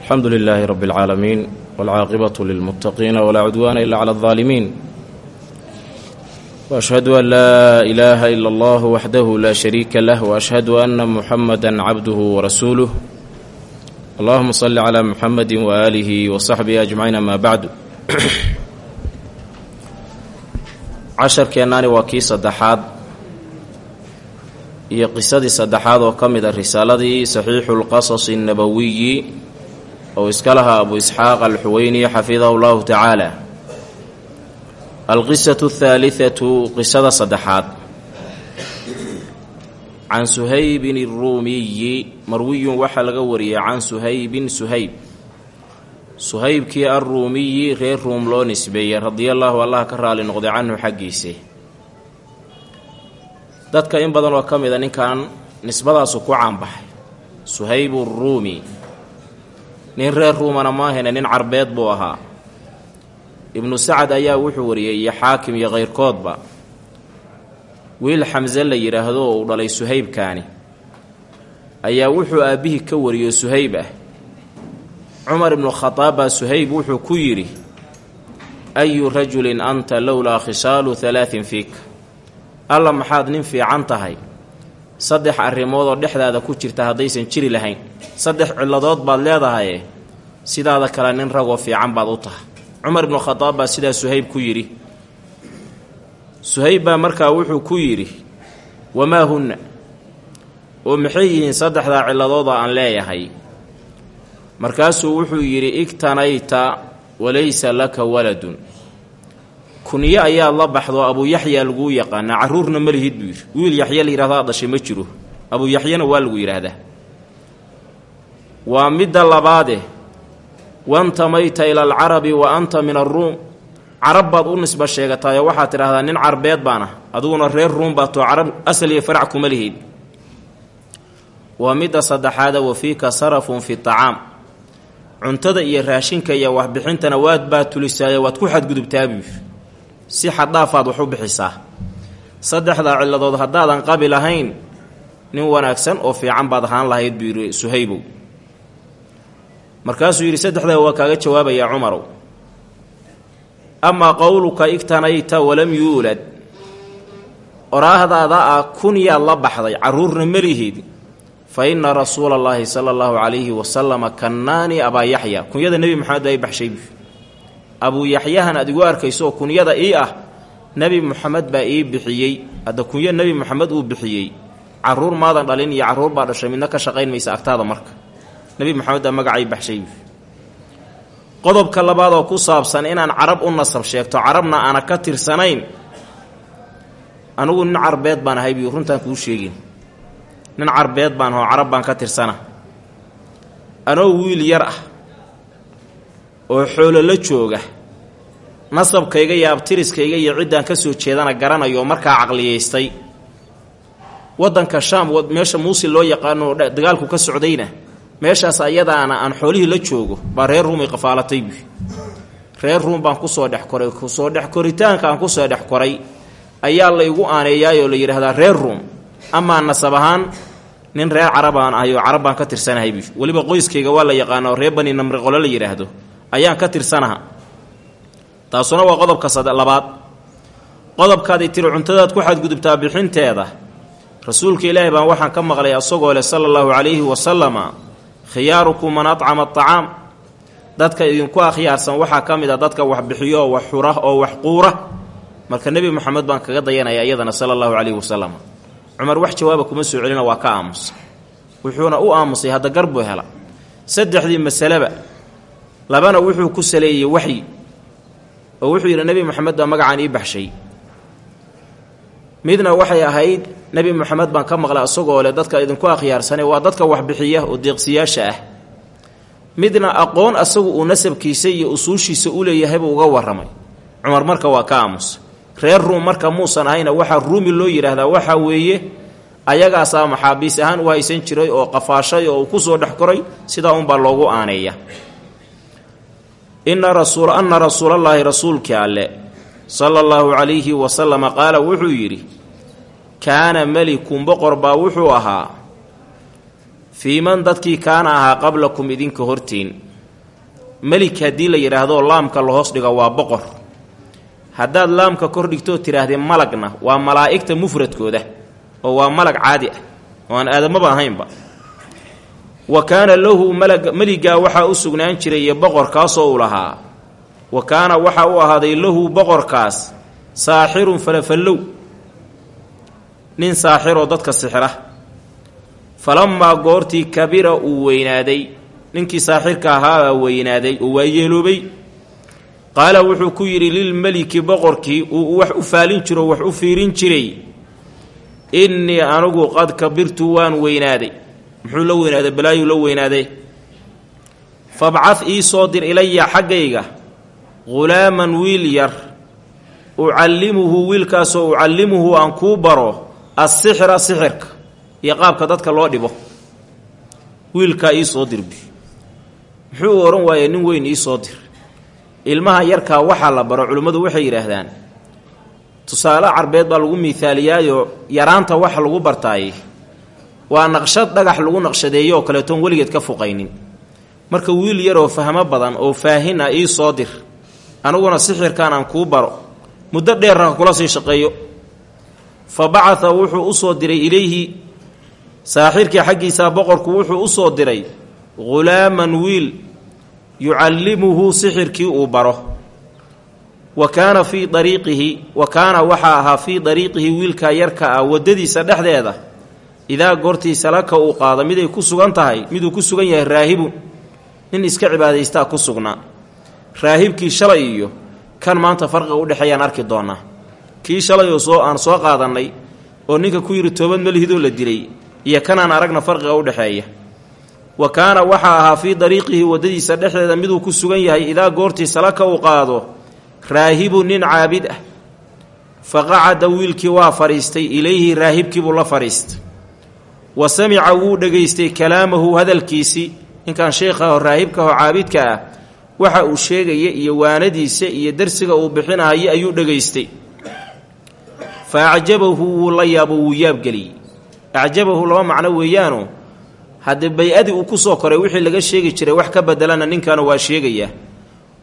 alxamdu lilaahi rabi اlcaalamiin wاlcaaqibatu lilmuttaqiina walaa cudwaana ila cala اlظaalimiin waashhadu an laa ilaaha ila allah waxdahu laa shariika lah waashhadu anna muxamada cabduhu warasuuluh allahuma salli calaa muxamadi waaalihi wasaxbihi ajmaciin amaa bacdu casharkeennaani waa kii saddexaad iyo qisadii saddexaad oo ka mid a risaaladii saxiixu lqasasi annabawiyi oo iska lahaa abu isxaaq alxuweyni xafidahu llahu tacaala alqisatu athaalithatu qisada saddexaad. Can suhaybin iruumiyi marwiyun waxaa laga wariyey can suhaybin suhayb. Suhaybkii alruumiyi reer ruum loo nisbeeyey radiallaahu allah ka raali noqday canhu xaggiise dadka in badan oo ka mid a ninkan nisbadaasu ku caanbaxay. Suhayb uruumi nin reer ruumana maahayne nin carbeed buu ahaa. Ibnu sacad ayaa wuxuu wariyey iyo xaakim iyo kayrkoodba wiil xamse la yidhaahdo oo uu dhalay suhaybkaani. Ayaa wuxuu aabbihii ka wariyo suhayb ah. Cumar ibnu khadaab baa suhayb wuxuu ku yidhi ayu rajulin anta lowlaa khisaalu halaatin fiik. Alla maxaad nin fiican tahay? Saddex arrimoodoo dhexdaada ku jirta haddaysan jiri lahayn saddex cilladood baad leedahaye sidaada kale nin ragoo fiican baad u tahay. Cumar ibnu khadaab baa sidaa suhayb ku yidhi. Suhayb baa markaa wuxuu ku yidhi wamaa hunna? Oo maxay yihiin saddexdaa cilladooda aan leeyahay? Markaasuu wuxuu yidhi igtanayta walaysa laka waladun. Kunyo ayaad la baxdo abuu yaxyaa laguu yaqaanaa. Carruurna ma lihid buu yidhi. Wiil yaxya la yidhahdo aad dhashay ma jiro. Abuu yaxyana waa lagu yidhaahdaa waa midda labaade. Wantamayta ila alcarabi wa anta min aruum carab baad u nisba sheegataayo waxaad tidhahdaa nin carbeed baan ah adiguna reer ruum baad too. Carab asal iyo farac kuma lihid. Waa midda saddexaada wa fiika sarafun fi tacaam. Cuntada iyo raashinka iyo waxbixintana waad baa tulisaayo waad ku xadgudubtaa buu si xaddhaafaad wax u bixisaa. Saddexdaa cilladood haddaadan qabi lahayn nin wanaagsan oo fiican baad ahaan lahayd buu yidhi suhaybow markaasuu yidhi saddexdaa waa kaaga jawaabayaa cumarow amaa qowluka igtanayta walam yuulad. Oraahdaada ah kun yaad la baxday carruurna malihid fa inna rasuula allaahi sala allahu calayhi wasalama kannaani abaa yaxya. Kunyada nebi maxamed ay baxshay buu abuu yaxyahan aad igu arkaysooo kunyada ii ah nebi moxamed baa ii bixiyey. Hadda kunyo nebi moxamed uu bixiyey carruur maadan dhalin iyo carruur baa dhashay midna ka shaqayn maysa agtaada marka nebi moxamed baa magacay baxshay. Qodobka labaad oo ku saabsan inaan carab u nasab sheegto carabna aana ka tirsanayn anigu nin carbeed baan ahay biyu runtaan kuu sheegin nin carbeed baan ahoo carab baan ka tirsana. Anoo wiil yar ah oo xoolo la jooga nasabkayga iyo abtiriskayga iyo ciddaan ka soo jeedana garanayo markaa caqliyaystay waddanka shaam meesha muusil loo yaqaano dagaalku ka socdayna meeshaas ayadaana aan xoolihii la joogo baa reer ruumay qafaalatay buy reer ruum baan ku soo dhex koray ku soo dhex koritaanka aan ku soo dhex koray ayaa la igu aaneeyaayoo la yidhaahdaa reer ruum. Amaa nasab ahaan nin reer carabaan ahay oo carab baan ka tirsanahay buy weliba qoyskayga waa la yaqaana oo reer bani namri qole la yidhaahdo ayaan ka tirsanaha. Taasuna waa qodobka labaad. Qodobkaadii tiri cuntadaad ku xadgudubtaa bixinteeda rasuulka ilaahi baan waxaan ka maqlay asagoo leh sala allahu calayhi wasalama khiyaarukum man acama acaam dadka idinku akhyaarsan waxaa ka mid a dadka wax bixiyo wax xura oo wax quura marka nebi moxamed baan kaga dayanaya iyadana sala allahu calayhi wasalam cumar wax jawaaba kuma soo celina waa ka aamusa wuxuuna u aamusay hadda gar buu hela saddexdii masaleba labana wuxuu ku saleeyey waxyi oo wuxuu yidhi nebi moxamed baa magacaan ii baxshay midna waxay ahayd nebi moxamed baan ka maqlay asagoo leh dadka idinku akhyaarsane waa dadka waxbixiya oo deeqsiyaasha ah. Midna aqoon asagu uu nasabkiisa iyo usuushiisa u leeyahaybu uga warramay. Cumar marka waa ka aamusa reer ruum marka muusan ahayna waxaa ruumi loo yidhaahdaa waxaa weeye ayagaasaa maxaabiis ahaan u haysan jiray oo qafaashay oo uu ku soo dhex koray sidaa unbaa loogu aaneeya. Inna rasuul anna rasuulallaahi rasuulkii alle sala allahu calayhi wasalama qaala wuxuu yidhi kaana melikun boqor baa wuxuu ahaa fii man dadkii kaana ahaa qablakum idinka hortiin. Melik haddii la yidhaahdo laamka la hoos dhigo waa boqor. Haddaad laamka kor dhigtoo tidhaahdee malagna waa malaa'igta mufradkooda oo waa malag caadi ah oo aan aadamaba ahaynba. Wa kaana lahu malaga meligaa waxaa u sugnaan jiray iyo boqorkaasoo u lahaa wa kaana waxaa u ahaaday lahu boqorkaas saaxirun falafallow nin saaxiroo dadka sixira. Falammaa goortii kabira uu weynaaday ninkii saaxirka ahaabaa weynaaday oo waa yeeloobay qaala wuxuu ku yidhi lilmeliki boqorkii uu wax u faalin jiro wax u fiirin jiray. Innii anigu qad kabirtu waan weynaaday. Muxuu la weynaaday? Balaayuu la weynaaday. Fabcad ii soo dir ilaya xaggayga ghulaaman wiil yar. Ucallimuhu wiilkaasoo ucallimuhu aan kuu baro assixra sixirka iyo qaabka dadka loo dhibo. Wiilkaa ii soo dirbi. Muxuu u odhan waayee nin weyn ii soo dir. Ilmaha yarkaa waxaa la baro culimmadu waxay yidhaahdaan tusaale carbeed baa lagu miihaaliyaayoo yaraanta waxa lagu bartaayey waa naqshad dhagax lagu naqshadeeyo oo kaleetoon weligeed ka fuqaynin. Marka wiil yaroo fahmo badan oo faahin ah ii soo dir aniguna sixirkan aan kuu baro muddo dheerra kula sii shaqeeyo. Fa bacata wuxuu u soo diray ilayhi saaxirkii xaggiisaa boqorku wuxuu u soo diray ghulaaman wiil yucallimuhu sixirkii uu baro. Wa kaana fii dariiqihi wa kaana waxaa ahaa fii dariiqihi wiilkaa yarka ah waddadiisa dhexdeeda. Idaa goortii salaka uu qaado miday ku sugan tahay miduu ku sugan yahay raahibun nin iska cibaadaystaa ku sugnaa raahibkii shalay iyo kan maanta farqiga u dhexeeyaan arki doonaa. Kii shalay oo soo aan soo qaadannay oo ninka ku yidhi toobad melihidoo la dilay iyo kanaan aragna farqiga u dhexeeya. Wa kaana waxaa ahaa fii dariiqihi waddadiisa dhexdeeda miduu ku sugan yahay idaa goortii salaka uu qaado raahibun nin caabid ah. Fa qacada wiilkii waa fadhiistay ilayhi raahibkiibuu la fadhiistay. Wa samica wuu dhegaystay kalaamahu hadalkiisii ninkan sheekhaho raahibkaho caabidka ah waxa uu sheegaya iyo waanadiisa iyo darsiga uu bixinahayo ayuu dhegaystay. Fa acjabahu wuu la yaabo wuu yaabgeliyey acjabahu laba macno weeyaano haddii bay-adii uu ku soo koray wixii laga sheegi jiray wax ka bedelana ninkanu waa sheegayaa.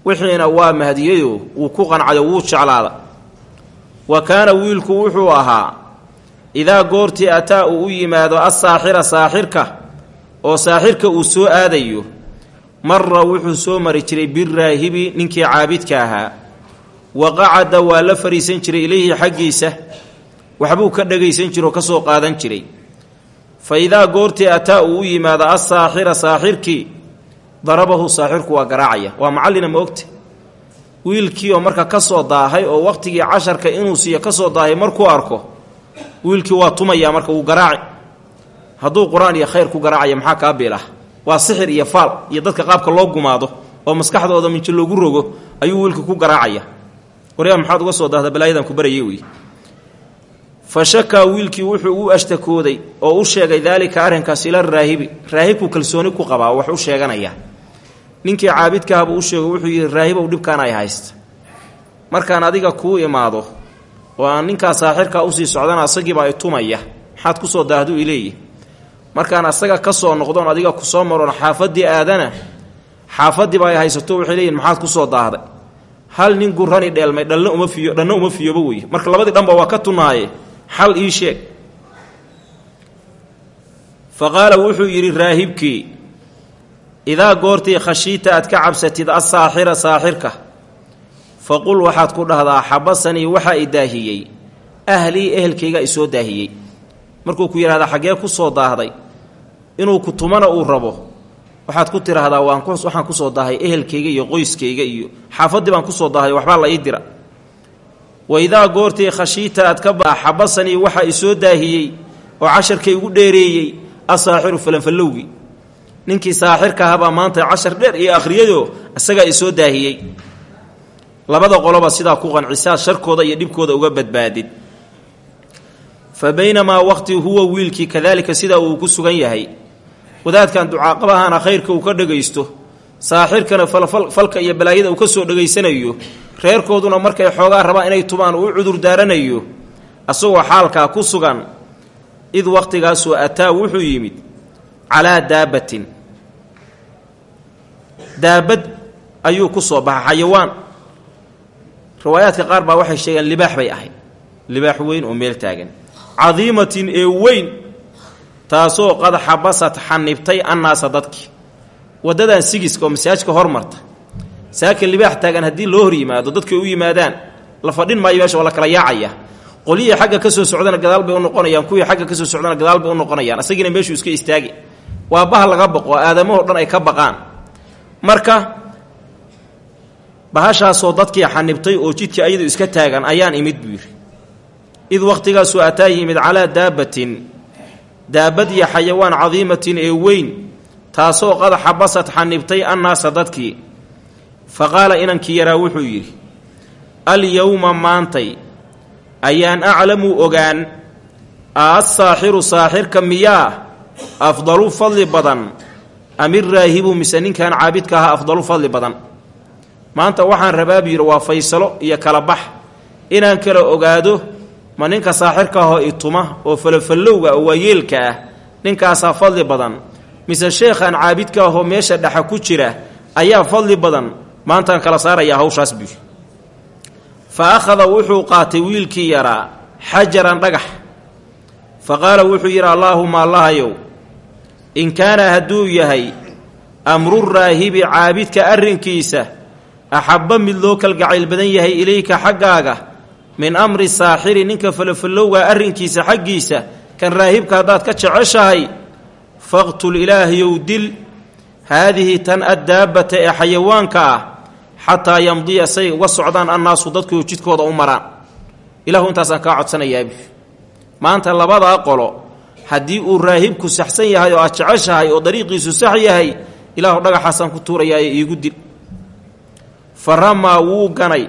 Wixiina waa mahdiyayoo wuu ku qancayo wuu jeclaada. Wa kaana wiilku wuxuu ahaa idaa goortii ataa uu u yimaado assaaxira saaxirka oo saaxirka uu soo aadayo marra wuxuu soo mari jiray biraahibi ninkii caabidka ahaa. Wa qacada waa la fariisan jiray ilayhi xaggiisa waxbuu ka dhagaysan jiro ka soo qaadan jiray. Fa idaa goortii ataa uu u yimaado assaaxira saaxirkii darabahu saaxirku waa garaacaya. Waa macallina ma ogta wiilkii oo marka ka soo daahay oo wakhtigii casharka inuu siiyo ka soo daahay markuu arko wiilkii waa tumayaa marka wuu garaaci. Hadduu qur'aan iyo khayr ku garaacaya maxaa kaa biilah waa sixir iyo faal iyo dadka qaabka loo gumaado oo maskaxdooda minji loogu rogo ayuu wiilkii ku garaacaya. Waryaa maxaad uga soo daahda balaayadan ku barayay wey fa shakaa wiilkii wuxuu u ashtakooday oo u sheegay daalika arrinkaas ila raahibi. Raahibku kalsooni ku qabaa wax sheeganaya. Ninkii caabidkahabuu u sheego wuxuu yidhi raahibow dhibkaan ay haysta markaan adiga kuu imaado oo aan ninkaa saaxirkaa u sii socdana asagiiba ay tumaya. Maxaad ku soo daahdu ileeyi markaan asaga ka soo noqdoon adiga ku soo maroon xaafaddii aadana xaafaddiiba ay haysato waxay leeyihiin maxaad ku soo daahday? Hal nin gurani dheelmay dhalna uma fiyo dhanna uma fiyoba wey marka labadii dhanba waa ka tunaaye xal ii sheeg. Fa qaala wuxuu yidhi raahibkii idaa goortii khashiita aad ka cabsatid assaaxira saaxirka faqul waxaad ku dhahdaa xabasanii waxaa i daahiyey ahlii ehelkayga isoo daahiyey markuu ku yidhahdaa xaggee ku soo daahday inuu ku tumana uu rabo waxaad ku tidhaahdaa waan waxaan ku soo daahay ehelkayga iyo qoyskayga iyo xaafaddii baan ku soo daahay waxbaa la ii dira. Wa idaa goortii khashiita aad ka baa xabasanii waxaa isoo daahiyey oo casharkay igu dheereeyey asaaxiru falanfallowgii ninkii saaxirka ahabaa maanta cashar dheer iyo akhriyayoo isagaa isoo daahiyey. Labada qoloba sidaa ku qancisaad sharkooda iyo dhibkooda uga badbaadid fa baynamaa waqti huwa wiilkii kadaalika sidaa uu ku sugan yahay. Wadaadkan ducaaqabahana khayrka uu ka dhagaysto. Saaxirkana falka iyo balaayada uu ka soo dhegaysanayo reerkooduna markay xoogaa rabaan inay tubaan uu cudur daaranayo. Asagoo xaalkaa ku sugan. Id waqtigaasoo ataa wuxuu yimid. Calaa daabbatin daabad ayuu ku soo baxa xayawaan. Riwaayaadka qaar baa waxay sheegeen libaax bay ahayd. Libaax weyn oo meel taagan cadiimatin ee weyn taasoo qad xabasad xanibtay annaasa dadki. Waddadan sigiska oo masaajka hormarta saaka libaax taagan haddii loo hor yimaado dadku ay u yimaadaan la fadhin maayo meesha waa la kala yaacaya. Qolyihii xagga ka soo socdana gadaal bay u noqonayaan kuwii xagga ka soo socdana gadaal bay u noqonayaan. Asagiina meeshuu iska istaagi. Waa baha laga baqo aadamahoo dhan ay ka baqaan. Marka bahashaasoo dadkii xanibtay oo jidkii ayadu iska taagan ayaan imid buu yidhi id wakhtigaasuu ataa yimid calaa daabbatin daabad iyo xayawaan cadiimatin ee weyn taasoo qad xabasad xanibtay annaasa dadkii. Fa qaala inankii yaraa wuxuu yidhi alyowma maantay ayaan aclamu ogaan assaaxiru saaxirka miyaa afdalu fadli badan amiraahibu mise ninkan caabidka ahaa afdalu fadli badan. Maanta waxaan rabaa buu yidhi waa faysalo iyo kala bax inaan kala ogaado ma ninka saaxirka ahoo ituma oo falofallowga oo waayeelka ah ninkaasaa fadli badan. Mise sheekhan caabidka ahoo meesha dhexa ku jira ayaa fadli badan. Maantaan kala saarayaa hawshaas buu fa akhada wuxuu qaatay wiilkii yaraa xajaran dhagax. Fa qaala wuxuu yidhi allaahuma allahayow in kaana hadduu yahay amruraahibi caabidka arrinkiisa axabba mid loo kalgacayl badan yahay ilayka xaggaaga min amri saaxiri ninka falofallowga arrinkiisa xaggiisa kan raahibka haddaad ka jeceshahay faqtul ilaahayow dil haadihi tan addaabbata ee xayawaanka ah xataa yamdiya say uga socdaan annaasu dadku jidkooda u maraan. Ilahu intaasaan kaa codsanayaabi maanta labadaa qolo haddii uu raahibku saxsan yahay oo aad jeceshahay oo dariiqiisu sax yahay ilaahu dhagaxaasaan ku tuurayaaye iigu dil. Fa ramaa wuu ganay.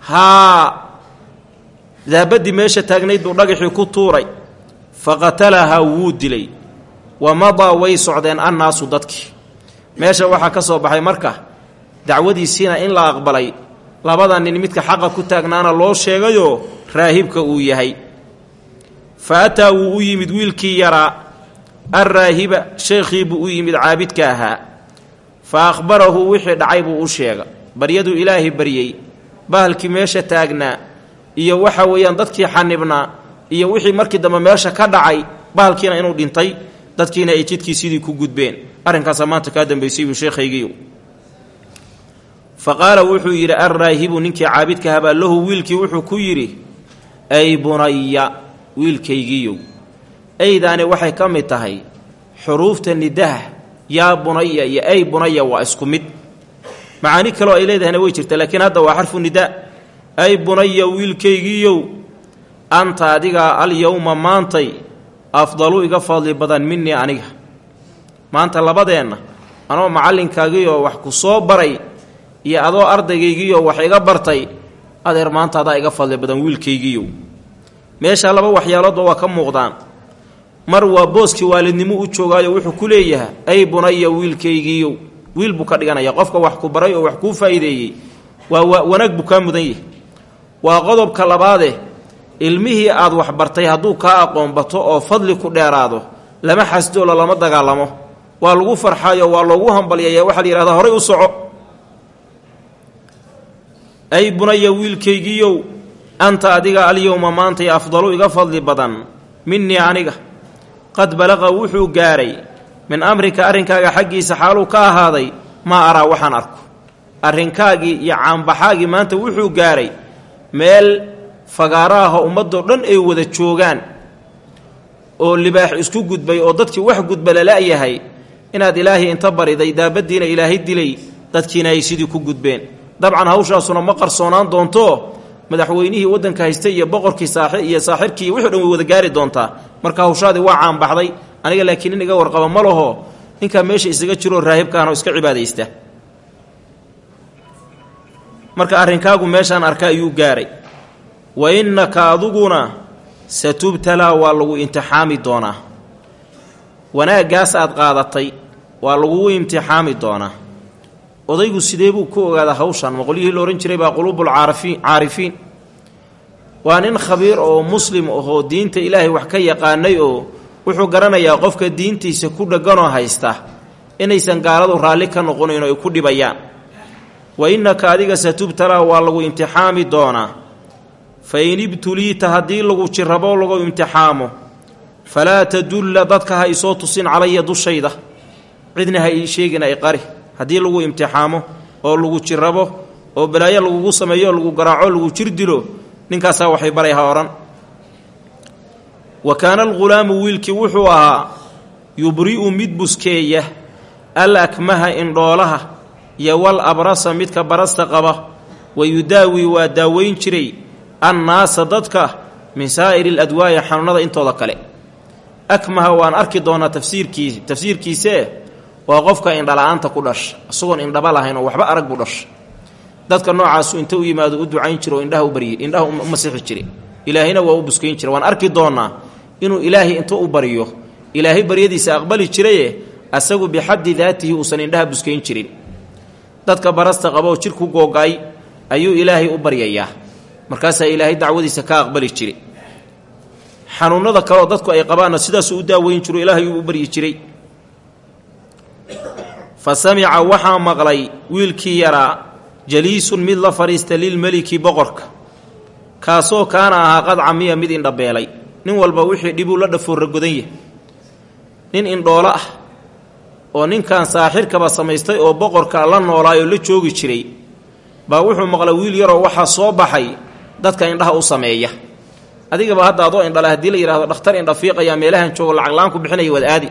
Haa daabaddii meesha taagnayd buu dhagaxii ku tuuray fa qatalahaa wuu dilay. Wa madaa way socdeen annaasu dadkii meesha waxaa ka soo baxay marka dacwadiisiina in la aqbalay labada nin midka xaqa ku taagnaana loo sheegayoo raahibka uu yahay. Fa ataa wuu u yimid wiilkii yaraa alraahiba sheekhii buu u yimid caabidka ahaa. Fa akhbarahu wixii dhacay buu u sheega. Baryaduu ilaahay baryey bahalkii meesha taagnaa iyo waxa weeyaan dadkii xanibnaa iyo wixii markii dambe meesha ka dhacay bahalkiina inuu dhintay dadkiina ay jidkii sidii ku gudbeen. Arrinkaasa maanta kaa dambaysay buu sheekhaygiiu fa qaala wuxuu yidhi alraahibu ninkii caabidka habaa lahu wiilkii wuxuu ku yidhi ay bunaya wiilkaygiiyow aydaani waxay ka mid tahay xuruufta nidaha yaa bunaya iyo ay bunaya waa isku mid. Macaani kaloo ay leedahayna way jirta laakiin hadda waa xarfu nidaa ay bunaya wiilkaygiiyow anta adigaa alyowma maantay afdalu iga fadli badan minii aniga. Maanta labadeenna anoo macallinkaagiioo wax ku soo baray iyo adoo ardaygaygiyoo wax iga bartay adeer maanta adaa iga fadli badan wiilkaygiiyow. Meesha laba waxyaaloodba waa ka muuqdaan. Mar waa booskii waalidnimo u joogaayo wuxuu ku leeyahay ay bunaya wiilkaygiiyow. Wiil buu ka dhiganaya qofka wax ku baray oo wax kuu faa'iideeyey waa wanaag buu kaa mudan yahay waa qodobka labaade ilmihii aad wax bartay hadduu kaa aqoon bato oo fadli ku dheeraado lama xasdoola lama dagaalamo. Waa lagu farxaayo waa loogu hambalyaya waxaa la yihahdaa horay u soco. Ay bunaya wiilkaygiiyow anta adiga alyowma maantay afdalu iga fadli badan minii aniga. Qad balaqa wuxuu gaaray min amrika arrinkaaga xaggiisa xaaluu ka ahaaday maa araa waxaan arko. Arrinkaagii iyo caanbaxaagii maanta wuxuu gaaray meel fagaaraha ummadoo dhan ay wada joogaan oo libaax isku gudbay oo dadkii wax gudba lala-yahay inaad ilaahay inta bariday daabaddiina ilaahay dilay dadkiina ay sidii ku gudbeen. Dabcan hawshaasuna ma qarsoonaan doonto madaxweynihii waddanka haystay iyo boqorkii saaxi iyo saaxirkii wixii dhan way wada gaari doontaa. Marka hawshaadii waa caanbaxday aniga laakiin nin iga warqaba ma laho ninkaa meesha isaga jiroo raahibkaanoo iska cibaadaysta marka arrinkaagu meeshaan arka ayuu gaaray. Wa innaka aduguna satubtalaa waa lagu imtixaami doonaa. Wanaaggaas aad qaadatay waa lagugu imtixaami doonaa. Odaygu sidee buu ku ogaadaa hawshan? Maqolyihii la odhan jiray baa quluubul caarifiin. Waa nin khabiir oo muslim ahoo diinta ilaahay wax ka yaqaanay oo wuxuu garanayaa qofka diintiisa ku dhegganoo haysta inaysan gaaladu raalli ka noqonayn oo ay ku dhibayaan wa innaka adiga satubtalaa waa lagu imtixaami doonaa fa in ibtuliita haddii lagu jirrabo lagu imtixaamo. Falaa tadulla dadka ha isoo tusin calaya dushayda. Cidna ha ii sheegin ay qari. Haddii lagu imtixaamo oo lagu jirrabo oo balaayo lagugu sameeyo lagu garaaco lagu jir dilo ninkaasaa waxay baray ha odhan wa kaana alghulaamu wiilkii wuxuu ahaa yubri'u mid buskeeya al akmaha indhoolaha iyo wal abrasa midka barasta qaba wa yudaawi waa daaweyn jiray annaasa dadka min saa'iri aladwaa'i xanuunada intooda kale. Akmaha waan arki doonaa tafsiirkiis tafsiirkiisee waa qofka indhala-aanta ku dhasha isagoon indhaba lahayn oo waxba arag buu dhasha dadka noocaasu inta u yimaado u ducayn jiro oo indhaha u baryi indhaha u masixi jire. Ilaahayna waa u buskayn jira waan arki doonaa inuu ilaahay inta u baryo ilaahay baryadiisa aqbali jiraye asagu bixaddi daatihi uusan indhaha buskayn jirin dadka barasta qabaoo jirku googa-ay ayuu ilaahay u baryayaa. Markaasaa ilaahay dacwadiisa ka aqbali jire xanuunada kaleoo dadku ay qabaanna sidaasuu u daaweyn jiro ilaahay uu u baryi jiray. Fa samica waxaa maqlay wiilkii yaraa jaliisun mid la fadhiista lilmeliki boqorka. Kaasoo kaana ahaa qad camiya mid indhabeelay. Nin walba wixii dhibuu la dhafoorra godan yahay. Nin indhoolo ah oo ninkan saaxirkaba samaystay oo boqorka la noolaayoo la joogi jiray baa wuxuu maqlay wiil yaroo waxaa soo baxay dadka indhaha u sameeya. Adigaba hadda adoo indhala haddii la yidhahdo dhakhtar indha fiiqayaa meelahan joogo lacaglaan ku bixinaya waad aadi.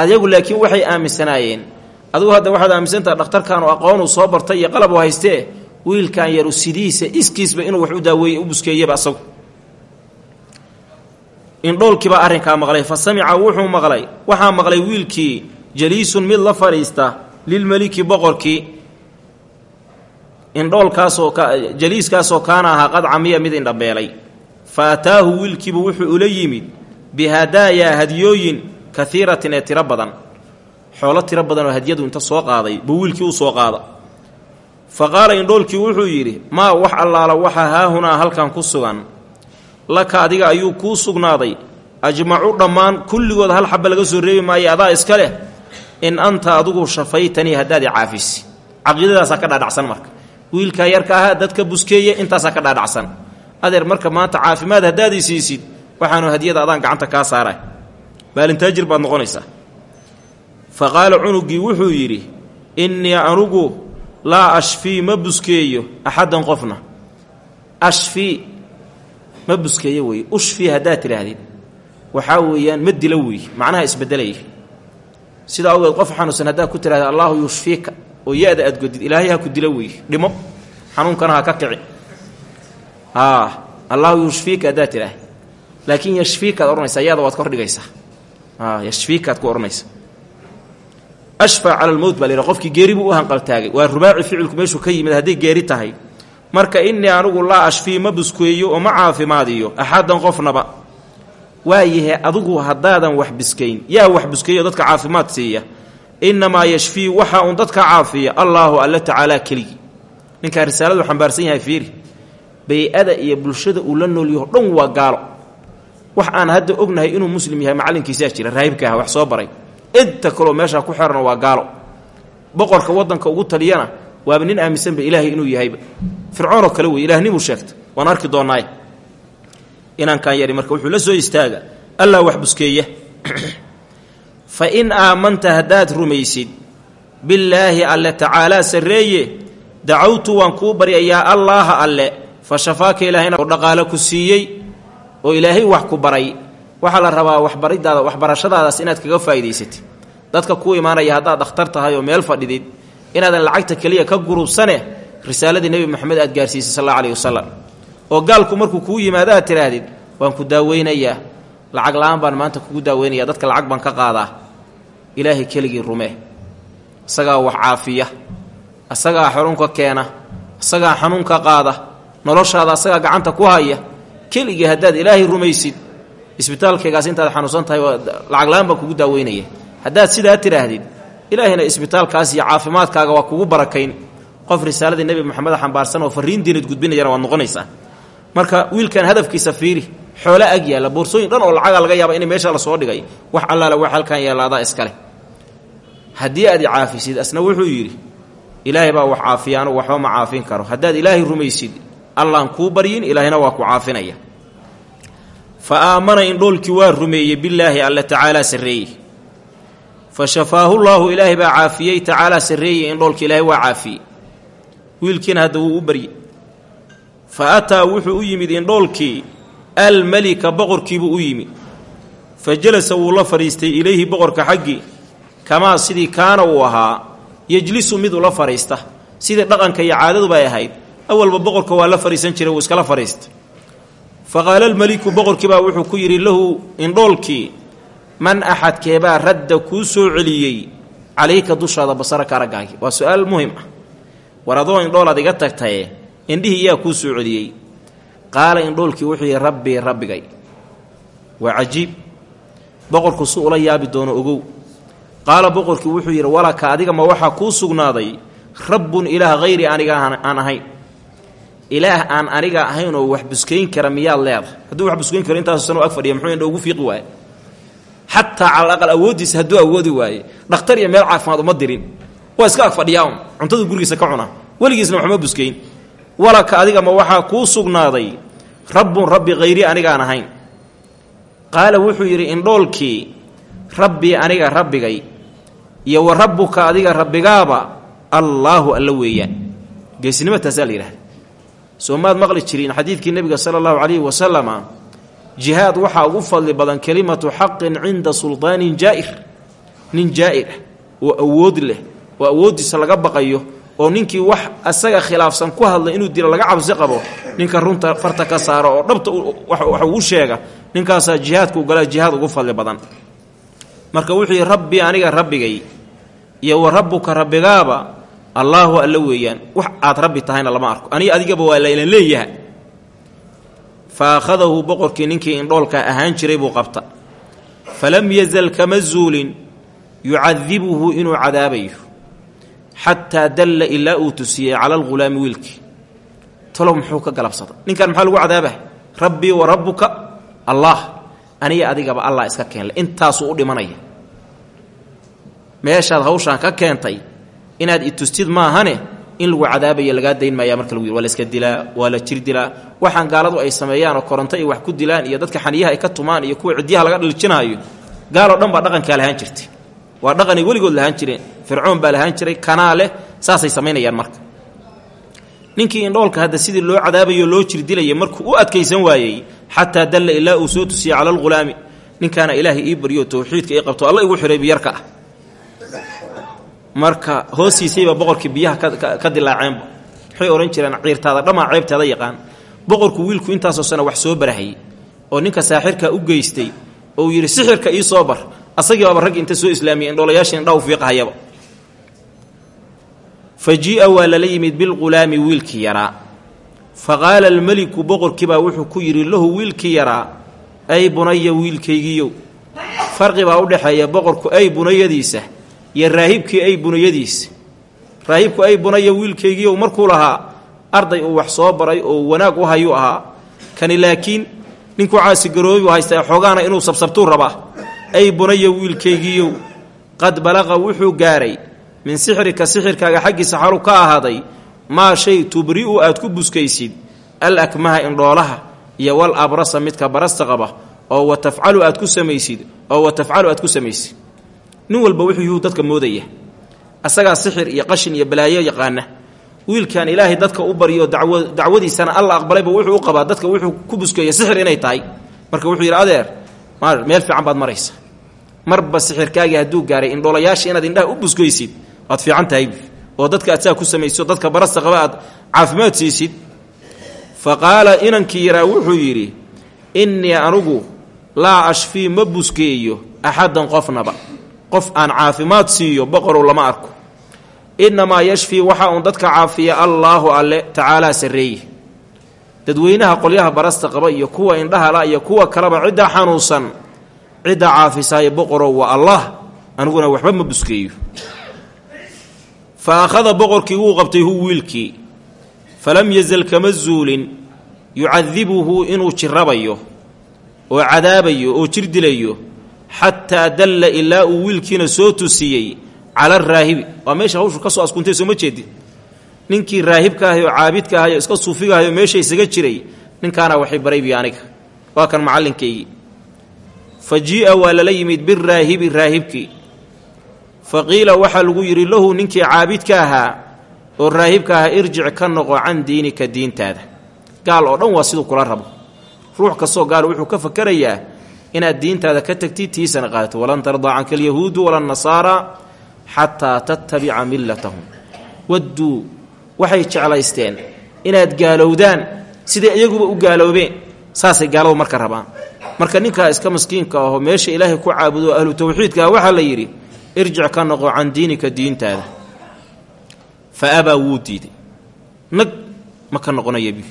Ayagu laakiin waxay aaminsanaayeen. Adugu hadda waxaad aaminsantaha dhakhtarkan oo aqoonuu soo bartay iyo qalab u haystee wiilkan yaru sidiisa iskiisba inuu wax u daaweeye u buskeeyaba asagu. Indhoolkiibaa arrinkaa maqlay fa samica wuxuu maqlay waxaa maqlay wiilkii jaliisun mid la fadhiista lilmeliki boqorkii. Indhoolkaasoo jaliiskaasoo kaana ahaa qad camiya mid indhabeelay fa ataahu wiilkiibu wuxuu ula yimid bihadaayaa hadiyooyin kaiiratin ee tiro badan. Xoolo tiro badan oo hadiyadu inta soo qaaday buu wiilkii u soo qaada. Fa qaala indhoolkii wuxuu yidhi maa wax allaala waxa haahunaa halkan ku sugan. Laka adiga ayuu kuu sugnaaday. Ajmacu dhammaan kulligood hal xaba laga soo reebi maayo adaa iska leh in anta adigu shafaytanii haddaad caafisi caqiidadaasaa ka dhaadhacsan marka. Wiilkaa yarka ahaa dadka buskeeye intaasaa ka dhaadhacsan. Adeer marka maanta caafimaad haddaad i siisid waxaanu hadiyada adaan gacanta kaa saaray. Baalintaajir baad noqonaysaa. Fa qaala cunuggii wuxuu yidhi innii anugu laa ashfii ma buskeeyo axaddan qofna. Ashfii ma buskeeyo weeye ushfii haddaad tidhaahdid. Waxaa weeyaan ma dilo weeye macnaha isbeddelaya sidaa awgeed qof xanuunsan haddaad ku tidhahda allaahu yushfiika oo ya-da aad godid ilaahay ha ku dilo weeye dhimo. Xanuunkana ha ka kici. Aa allaahu yushfiika haddaad tidhaahd laakiin yashfiikaad odhanaysaa yaada waad kordhigaysaa yashfiikaad ku odhanaysa ashfa cala almowt baa la yidhaha qofkii geeri buu u hanqaltaagay. Waa rubaaci ficilku meeshuu ka yimid hadday geeri tahay. Marka innii anigu laa ashfii ma buskeeyo oo ma caafimaadiyo axaddan qofnaba waayahe adigu haddaadan wax biskayn. Yaa wax buskeeyo dadka caafimaad siiya. Innamaa yashfii waxaa uun dadka caafiya allaahu alla tacaalaa keligii ninkaa risaaladu xambaarsan yahay fiiri. Bay-ada iyo bulshada uu la noolyaho dhan waa gaalo. Wax aan hadda ognahay inuu muslim yahay macallinkiisaa jira raahibka ah wax soo baray. Inta kaloo meeshaa ku xeran waa gaalo. Boqorka waddanka ugu taliyana waaba nin aaminsanba ilaahay inuu yahayba. Fircoonoo kale wey ilahnimuu sheegta. Waan arki doonnaaye inankaan yari marka wuxuu la soo istaaga allah wax buskeeya. Fa in aamanta haddaad rumaysid billaahi alle tacaalaa sarreeye dacawtu waan kuu baryayaa allaaha alle fa shafaaka ilaahayna dhaqaalo ku siiyey oo ilaahay wax ku baray. Waxaa la rabaa waxbaridaada waxbarashadaadaas inaad kaga faa'idaysatid dadka kuu imaanaya haddaad dhakhtar tahay oo meel fadhidid inaadan lacagta keliya ka gurubsane risaaladii nebi moxamed aad gaarsiisay sal alla aleyhi wasalam oo gaalku markuu kuu yimaado aad tidhaahdid waan ku daaweynayaa. Lacag la'aan baan maanta kugu daaweynaya dadka lacag baan ka qaadaa. Ilaahay keligii rumee isagaa wax caafiya. Isagaa xarunka keena. Isagaa xanuunka qaada. Noloshaada asagaa gacanta ku haya. Keligii haddaad ilaahay rumaysid isbitaalkaygaas intaad xanuunsan tahay lacag la'aan baan kugu daaweynaya haddaad sidaa tidhaahdid ilaahayna isbitaalkaas iyo caafimaadkaaga waa kugu barakayn. Qof risaaladii nebi moxamed xambaarsan oo fariin diinad gudbinayana waad noqonaysaa marka wiilkan hadafkiisa fiiri xoolo ag yaalla boorsooyin dhan oo lacaga laga yaaba inay meesha la soo dhigay wax allaale wax halkan yeelaadaa iskale haddii aad caafisid asna wuxuu yidhi ilaahay baa wax caafiya anugu ma caafin karo. Haddaad ilaahay rumaysid allaan kuu baryin ilaahayna waa ku caafinaya. Fa aamana indhoolkii waa rumeeyey billaahi alla tacaalaa sarreeye fa shafaahu llaahu ilaahay baa caafiyey tacaalaa sarreeye indhoolki ilaahay waa caafiyey. Wiilkiina hadda u baryey fa ataa wuxuu u yimid indhoolkii almelika boqorkiibuu u yimid fa jalasa wuu la fadhiistay ilayhi boqorka xaggii kamaa sidii kaana uu ahaa yejlisu mid ula fadhiista. Sidii dhaqanka iyo caadaduba ay ahayd awalba boqorka waa la fadhiisan jiray wuu iskala fadhiistay. Fa qaala almeliku boqorkii baa wuxuu ku yidhi lahu indhoolkii man axadkeebaa radda kuu soo celiyey calayka dushaada basaraka araggaagi waa su'aal muhiim ah. War adoo indhoolaad iga tagtaye indhihii yaa kuu soo celiyey. Qaala indhoolkii wuxuu yidhi rabbii rabbigay. Waa cajiib. Boqorku su ula yaabi doono ogow. Qaala boqorkii wuxuu yidhi walaka adiga ma waxaa kuu sugnaaday rabbun ilaah hayri aniga aan ahayn ilaah aan aniga ahayn oo wax buskayn kara miyaad leedahay hadduu wax buskayn karo intaasu sano ag fadhiya muxuu indha ugu fiiqi waaye? Xataa cala aqal awooddiisa hadduu awoodi waaye dhakhtar iyo meel caafimaad uma dirin. Waa iska ag fadhiyaa un gurigiisa ka cuna. Weligiisna waxuma buskayn walaka adiga ma waxaa kuu sugnaaday rabbun rabbi hayri anigaan ahayn. Qaala wuxuu yidhi indhoolkii rabbii aniga rabbigay iyo wa rabbuka adiga rabbigaaba allaahu alla weeyaan. Geesnimo taasaa la yidhahda soo maad maqli jirin xadiidkii nebiga sala allahu calayhi wasalama jihaad waxaa ugu fadli badan kelimatu xaqin cinda suldaanin jaa'ir. Nin jaa'ir ah oo awood leh oo awooddiisa laga baqayo oo ninkii wax asaga khilaafsan ku hadlay inuu dilo laga cabsi qabo ninka runta farta ka saaro oo dhabta wax uu sheega ninkaasaa jihaadka ugala jihaad ugu fadli badan. Marka wuxuu yidhi rabbii aniga rabbigay iyo wa rabbuka rabbigaaba allaahu alla weeyaan wax aad rabbi tahayna lama arko. Aniga adigaba waa laylan leeyaha fa akhadahu boqorkii ninkii indhoolka ahaan jiray buu qabta. Falam yazal kama zuulin yucadibuhu inuu cadaabayo xataa dalla ilaa uu tusiyey cala alghulaami wiilkii. Talow muxuu ka galabsada ninkan maxaa lagu cadaabah rabbii wa rabbuka allah. Aniga adigaba allah iska keenle intaasuu u dhimanaya. Meeshaad hawshaan ka keentay inaad itustid maahane in lagu cadaabayo lagaa dayn maaya marka lagu yidhi waa iska dilaa waa la jir dilaa. Waxaan gaaladu ay sameeyaan oo koronto ay wax ku dilaan iyo dadka xaniyaha ay ka tumaan iyo kuwa cidyaha laga dhiljinaayo gaaloo dhan baa dhaqankaa lahaan jirtay. Waa dhaqanay weligood lahaan jireen fircoon baa lahaan jiray kanaa leh saasay samaynayaan marka. Ninkii indhoolka hadda sidii loo cadaabayo loo jirdilaya markuu u adkaysan waayey xataa dalla ilaa uu soo tusiyey cala alghulaami ninkaana ilaahay towxiidka ii qabto alla igu xihay biyarka ah. Marka hoostiisayba boqorkii biyaha ka dilaaceenba. Waxay odhan jireen ciirtaada dhammaa ceebteeda yaqaan. Boqorku wiilku intaasoo sana wax soo barahayey oo ninka saaxirka u geystay oo uu sixirka ii soo bar. Asagii baaba raggi inta soo islaamiyey indhoolayaashii indhaw fiiqahayaba fa jii'a waa lala yimid bilghulaami wiilkii yaraa fa qaala almeliku boqorkiibaa wuxuu ku yidhi lahu wiilkii yaraa ay bunaya wiilkaygiiyow. Farqi baa u dhexeeya boqorku ay bunayadiisa iyo raahibkii ay bunayadiisa raahibku ay bunaya wiilkaygiiyow markuu lahaa arday uu wax soo baray oo wanaag u hayuu ahaa. Kani laakiin ninkuu caasigaroobi haysta xoogaana inuu sabsabtuu rabaa. Ay bunaya wiilkaygiiyow. Qad balaqa wuxuu gaaray min sixrika sixirkaaga xaggiisa xalu ka ahaaday maa shay tubri'u aad ku buskaysid? Al akmaha indhoolaha iyo wal abrasa midka barasta qaba oo wa tafcalu aad ku samaysid oo wa tafcalu aad ku samaysid. Nin walba wuxuu yuhu dadka moodaya asagaa sixir iyo qashin iyo balaayo yaqaana wiilkan ilaahay dadka u baryo dacwadiisana alla aqbalayba wuxuu u qabaa dadka wuxuu ku buskeeya sixir inay tahay. Marka wuxuu yidhi adeer meel fiican baad maraysa marba sixirkaagii hadduu gaaray indhoolayaasha inaad indhaha u buskaysid waad fiican tahay oo dadka aad saa ku samayso dadka barasta qaba aad caafimaad siisid. Fa qaala inankii yaraa wuxuu yidhi innii anugu laa ashfii ma buskeeyo axaddan qofnaba. Qof aan caafimaad siiyo boqorow lama arko. Innamaa yashfii waxaa uun dadka caafiya allaahu alle tacaalaa sarreeye dadweynaha qolyaha barasta qaba iyo kuwa indhahala iyo kuwa kaleba ciddaa xanuunsan ciddaa caafisaayo boqorow waa allah aniguna waxba ma buskeeyo fa akhada boqorkii wuu qabtay hu wiilkii falam yazal kama zuulin yucadibuhu inuu jirabayo oo cadaabayo oo jir dilayo xataa dalla ilaa uu wiilkiina soo tusiyey cala araahibi waa meesha hawshu ka soo askuntay soo ma jeedid ninkii raahibka ahay oo caabidka ahay oo iska suufiga ahay oo meesha isaga jiray ninkaana waxay baray bi aniga waa kan macallinkaygii fa jii'a waa lala yimid biraahibi raahibkii fa qiila waxaa lagu yidhi lahu ninkii caabidka ahaa oo raahibka ahaa irjic ka noqo can diinika diintaada. Gaal oo dhan waa siduu kula rabo. Ruux kastoo gaal wuxuu ka fakerayaa inaad diintaada ka tagtid tiisana qaadato. Walan tardaa canka alyahuudu wala nasaara xataa tattabica millatahum. Wadduu waxay jeclaysteen inaad gaalowdaan siday iyaguba u gaaloobeen saasay gaaladu marka rabaan. Marka ninkaa iska maskiinka aho meesha ilaahay ku caabudo ahlu tawxiidka ah waxaa la yidhi irjic ka noqo can diinika diintaada. Fa abaa wuu diiday. Nag ma ka noqonaya bi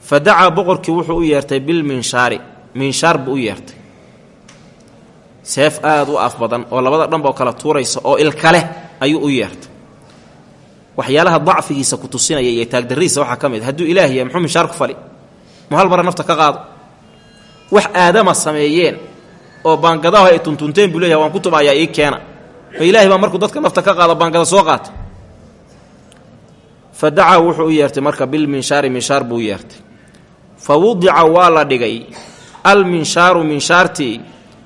fa dacaa boqorkii wuxuu u yeertay bilminshaari minshaar buu u yeertay. Seef aada u af badan oo labada dhanboo kala tuuraysa oo ilkaleh ayuu u yeertay. Waxyaalaha dacfigiisa ku tusinaya iyo taagdarrihiisa waxaa ka mid hadduu ilaah yahay muxuu minshaar ku fali? Mu hal mara nafta ka qaado? Wax aadama sameeyeen oo baangadaho ay tuntunteen buu leeyahay waan ku tubayaa ii keena. Ma ilaahay baa markuu dadka nafta ka qaado baangada soo qaata fa wuxuu yeertay marka bilminshaari minshaar buu u yeertay. Fa wudica waa la dhigay. Alminshaaru minshaartii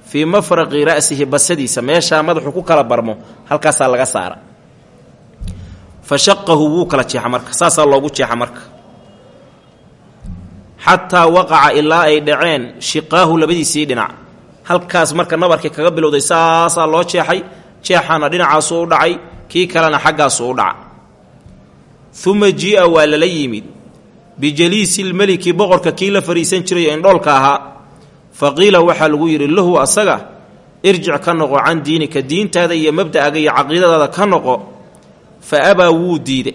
fii mafraqi ra'sihi basadiisa. Meeshaa madaxu ku kala barmo halkaasaa laga saara. Fa wuu kala jeexa marka. Saasaa loogu jeexa marka. Xataa waqaca ilaa ay dhaceen shiqaahu labadiisii dhinac halkaas marka nabarkii kaga bilowday saasaa loo jeexay. Jeexaana dhinacaasuu u dhacay kii kalena xaggaasuu u dhaca. Uma jii'a waa lala yimid. Bijaliisi lmeliki boqorka kii la fariisan jiray ee indhoolka ahaa. Fa qiila waxaa lagu yidhi lahu asaga irjic ka noqo can diinika diintaada iyo mabda'aga iyo caqiidadaada ka noqo. Fa abaa wuu diide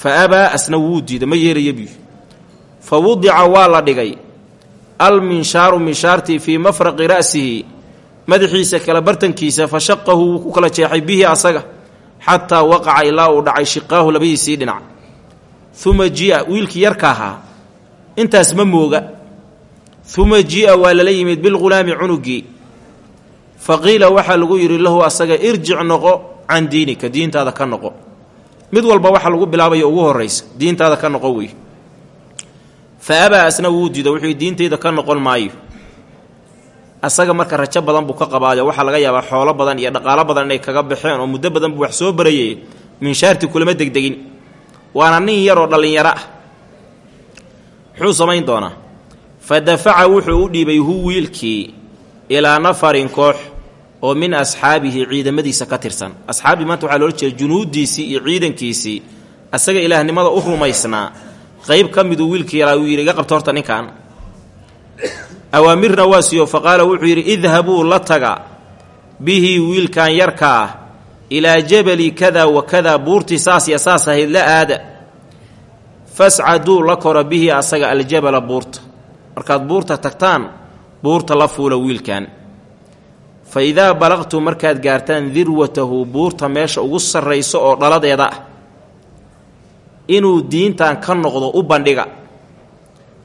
fa abaa asna wuu diida ma yeeraya biyu fa wudica waa la dhigay alminshaaru minshaartii fii mafraqi ra'sihi. Madaxiisa kala bartankiisa fa shaqahu wuu ku kala jeexay bihi asaga xataa waqaca ilaa uu dhacay shiqaahu labadiisii dhinac. Uma jii'a wiilkii yarka ahaa intaas ma mooga. Uma jii'a waa lala yimid bilghulaami cunugii fa qiila waxaa lagu yidhi lahu asaga irjic noqo can diinika diintaada ka noqo. Mid walba waxa lagu bilaabaya ugu horraysa diintaada ka noqo wey fa abaa asna wuu diido wuxuu diintayda ka noqon maayo. Asaga marka rajo badan buu ka qabaayo waxaa laga yaabaa xoolo badan iyo dhaqaalo badan inay kaga baxeen oo muddo badan buu wax soo barayay minshaartii kulama degdegin. Waana nin yaroo dhallinyaro ah muxuu samayn doonaa. Fa dafaca wuxuu u dhiibay hu wiilkii ilaa nafarin koox oo min asxaabihi ciidamadiisa ka tirsan. Asxaabii maanta waxaa loola jeeda junuuddiisii iyo ciidankiisii. Asaga ilaahnimada u rumaysnaa qayb ka miduu wiilkii yaraa uu yidhi iga qabta horta ninkan. Awaamirna waa siiyo fa wuxuu yidhi idhabuu la taga. Bihi wiilkan yarka ah ilaa jabali kada wa kada buurtii saas iyo saas ahayd la aada. Fascaduu la kora bihi asaga aljabala buurta. Markaad buurta tagtaan buurta la fuula wiilkan. Fa idaa balaqtum markaad gaartaan dirwatahu buurta meesha ugu sarrayso oo dhaladeeda ah inuu diintan ka noqdo u bandhiga.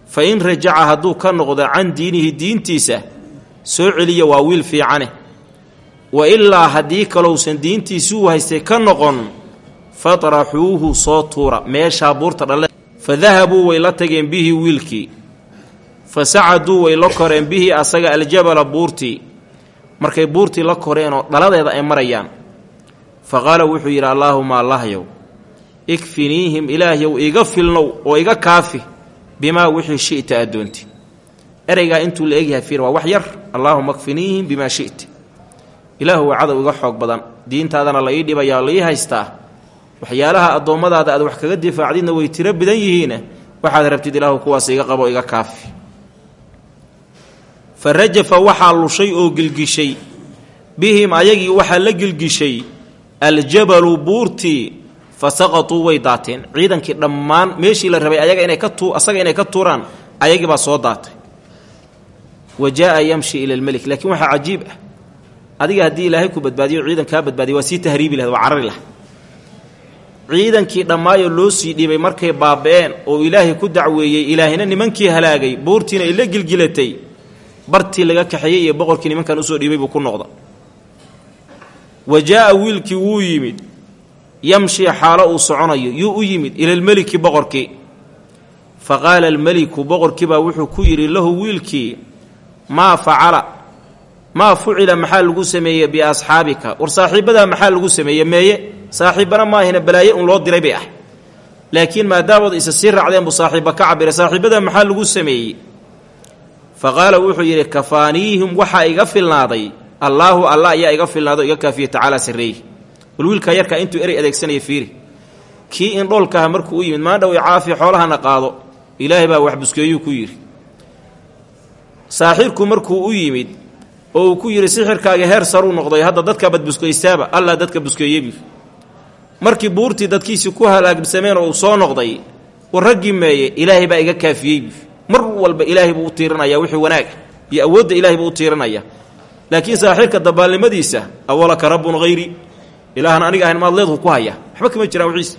Fa in rajaca hadduu ka noqdo can diinihi diintiisa soo celiya waa wiil fiicane. Wa ilaa haddii kalousan diintiisuu haystay ka noqon fatraxuuhu soo tuura meeshaa buurta dhale fa dahabuu way la tageen bihi wiilkii. Fa sacaduu way la koreen bihi asaga aljabala buurtii. Markay buurtii la koreen oo dhaladeeda ay marayaan. Fa qaala wuxuu yidhi allaahuma allahyow ikfiniihim ilaahyow iga filnow oo iga kaafi bimaa wixii shi'ta addoonti ereygaa intuu la egyahay waa wax yar. Allaahuma kfiniihim bimaa shi'ta ilaahu waa cadow iga xoog badan. Diintaadana la ii dhibayaa la ii haystaa. Waxyaalaha addoommadaada aad wax kaga difaacdidna way tiro badan yihiine. Waxaad rabtid ilaahu kuwaas iga qabo iga kaafi. Fa rajafa waxaa lushay oo gilgishay. Bihim ayagii waxaa la gilgishay. Aljabalu buurtii fa saqatuu way daateen. Ciidankii dhammaan meeshii la rabay ayaga inay ka tuu asaga inay ka tuuraan ayagii baa soo daatay. Wa jaa'a yamshi ila almelik laakiin waxaa cajiib ah. Adiga haddii ilaahay ku badbaadiyo ciidan kaa badbaadiya waa sii tahriibi lahayd waa carari laha ciidankii dhammaayoo loo sii dhiibay markay baaba'een oo ilaahay ku dacweeyey ilaahina nimankii halaagay buurtiina ay la gilgilatay bartii laga kaxeeyey iyo boqorkii nimankan u soo dhiibay buu ku noqda wa jaa'a wiilkii wuu yimid yamshii xaalo uu soconayo yuu u yimid ilalmeliki boqorkii. Fa qaala almeliku boqorkiibaa wuxuu ku yidhi lahu wiilkii maa facala maa fucila maxaa lagu sameeyey biasxaabika? War saaxiibbadaa maxaa lagu sameeye meeye? Saaxiibbana maahina balaaye un loo diray bay ah. Laakiin maadaamood isa sii raacdeen buu saaxiibba ka cabiray saaxiibbadaa maxaa lagu sameeyey? Fa qaala wuxuu yidhi kafaaniihim waxaa iga filnaaday. Allaahu alla ayaa iga filnaado iga kaafiye tacaala sarreeye bal yarkaa intuu erey adeegsanaya fiiri. Kii in dhoolkaha markuu u yimid maandhow caafi xoolahana qaado. Ilaahay baa wax buskeeyuu ku yidhi. Saaxirku markuu u yimid oo uu ku yidhi sixirkaaga heer saruu noqday hadda dadka badbuskaystaaba allaa dadka buskeeyebi markii buurtii dadkiisii ku halaagsameen oo soo noqday war raggii meeye ilaahay baa iga kaafiyeybi mar walba ilaahay buu tiirinaya wixii wanaaga iyo awoodda ilahay buu tiirinaya laakiin saaxirka dabaalnimadiisa awalaka rabbun hayri ilaahan aniga ahayn maad leedhu ku haya. Waxba kama jiraan wixiis.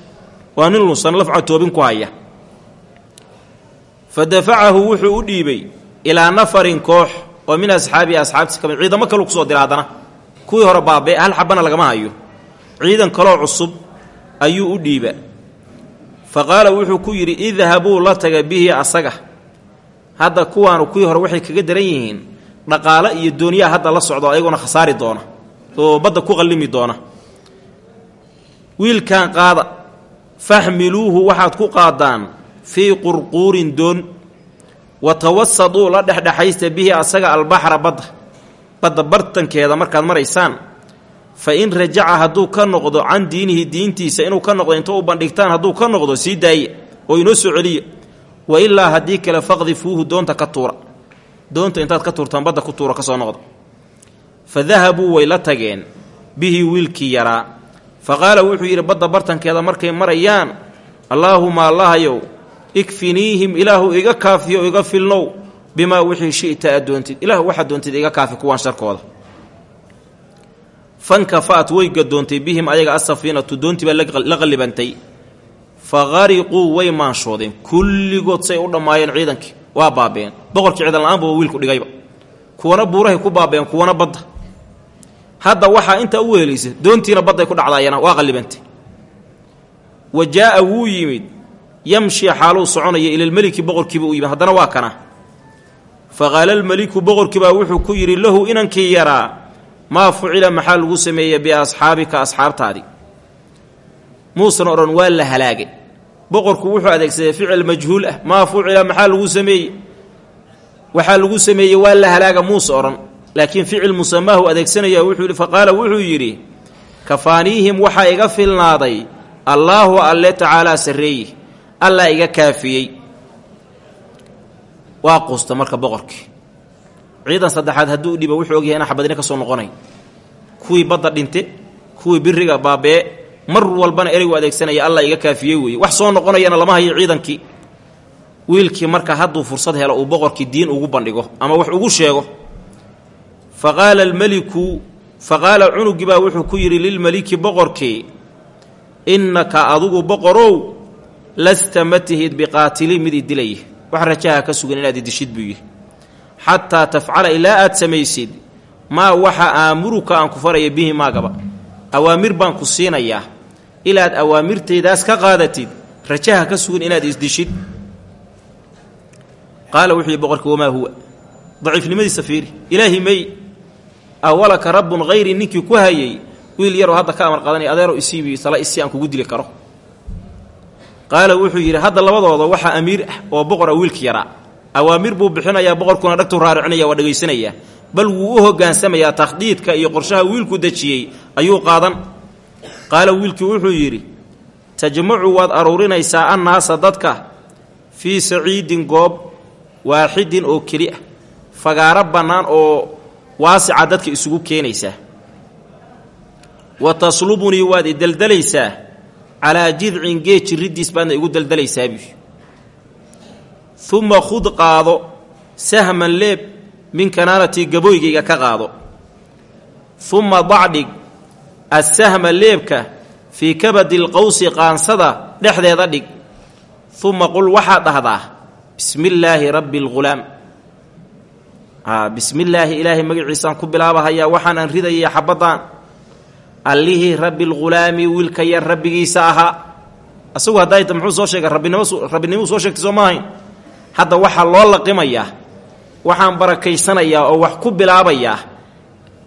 Waa nin lunsan lafca toobin ku haya. Fa wuxuu u dhiibay ilaa nafarin koox oo min asxaabii asxaabtiis ka mid ciidamo kaleu ku soo dira haddana kuwii hore baabee hal xabana lagama hayo. Ciidan kaloo cusub ayuu u dhiiba. Fa qaala wuxuu ku yidhi idhabuu la taga bihi asaga. Hadda kuwaanu kuwii hore waxay kaga daran yihiin dhaqaale iyo dooniyaha hadda la socdo ayagoona khasaari doona. Oo badda ku qallimi doona wiilkan qaada faxmiluuhu waxaad ku qaadaan fii qurquurin doon wa tawasaduu la dhexdhexaysta bihi asaga albaxra badda badda bartankeeda markaad maraysaan fa in rajaca hadduu ka noqdo can diinihi diintiisa inuu ka noqdo inta u bandhigtaan hadduu ka noqdo sii daaya oo inoo soo celiya wa ilaa haddii kale faqdifuuhu doonta ka tuura doonta intaad ka tuurtaan badda ku tuura ka soo noqda fa dahabuu way la tageen bihi wiilkii yaraa fa qaala wuxuu yidhi badda bartankeeda markay marayaan allaahuma allahayow ikfiniihim ilaahu iga kaafiyo iga filnow bimaa wixii shi'ta aad doontid. Ilaahu waxaad doontid iga kaafi kuwaan sharkooda. Fankafa'at way gadoontay bihim ayaga asafiinatu doontii baa la qallibantay. Fa qariquu way maanshoodeen. Kulligood say u dhammaayeen ciidankii waa baabeen. Boqorkii ciidan la'aanba waa wiilku dhigayba. Kuwana buurahay ku baabeen kuwana badda hadda waxaa intaa u wehelaysa doontiina badday ku dhacdaayana waa qallibantay. Wa jaa'a wuu yimid yamshi xaaluu soconaya ilalmeliki boqorkiiba u yimid haddana waa kana. Fa qaala almeliku boqorkiibaa wuxuu ku yidhi lahu inankii yaraa maa fucila maxaa lagu sameeyey biasxaabika asxaabtaadii muusan odhan waa la halaagay. Boqorku wuxuu adeegsaday ficil majhuul ah maa fucila maxaa lagu sameeyey? Waxaa lagu sameeyey waa la halaaga muuse odhan laakiin ficil musamaahu adeegsanaya wuxuu fa qaala wuxuu yidhi kafaaniihim waxaa iga filnaaday allaahu alle tacaalaa sarreeye allaa iga kaafiyey. Waa quusta marka boqorkii. Ciidan saddexaad hadduu dhiba wuxuu ogyahay inaan xabadina ka soo noqonay. Kuwii badda dhinte kuwii biriga baabee mar walbana ereygu adeegsanaya allah iga kaafiyey weeye. Wax soo noqonayana lama hayo ciidankii. Wiilkii marka hadduu fursad helo uu boqorkii diin ugu bandhigo ama wax ugu sheego fa qaala almeliku fa qaala cunugii baa wuxuu ku yidhi lilmeliki boqorkii innaka adugu boqorow lasta ma tihid biqaatili mid idilaya wax rajaha ka sugan inaad idishid buu yidhi. Xataa tafcala ilaa aad samaysid maa waxa aamuruka aan ku faraya bihi maagaba. Awaamir baan ku siinayaa. Ilaad awaamirtaydaas ka qaadatid rajaha ka sugan inaad isdishid qaala wuxuu yihi boqorkii wamaa huwa? Daciifnimadiisa fiiri ilaahi may awalaka rabbun hayri ninkii ku hayay wiil yaroo hadda ka amar qaadanaya adeero isiibi tala isi aan kugu dili karo. Qaala wuxuu yidhi hadda labadooda waxaa amiir ah oo boqora wiilki yaraa awaamir buu bixinayaa boqorkuna dhagtuu raaricinaya waa dhegaysanayaa bal wuu u hogaansamayaa takhdiidka iyo qorshaha wiilku dejiyey ayuu qaadan. Qaala wiilkii wuxuu yidhi tajmacu waad aruurinaysaa annaasa dadka fii saciidin goob waaxidin oo keli ah. Fagaaro bannaan oo waasica dadka isugu keenaysaa wa taslubunii waad idaldalaysaa calaa jidcin geed jirriddiis baadna igu daldalaysaabuu uma khud qaado sahman leeb min kanaanatii gaboygayga ka qaado. Uma dacdhig assahma leebka fii kabadi lqowsi qaansada dhexdeeda dhig. Uma qul waxaad dhahdaa bismi illaahi rabbi lghulaam bismi illaahi ilaahay magaciisaan ku bilaabahayaa waxaanaan ridaya xabadaan allihii rabbilghulaami wiilka yar rabbigiisa ahaa asagu haddaa muxuu soo sheegay rabbinimo rabbinimuu soo sheegtay soo ma ahayn hadda waxaa loo laqimayaa waxaan barakaysanayaa oo wax ku bilaabayaa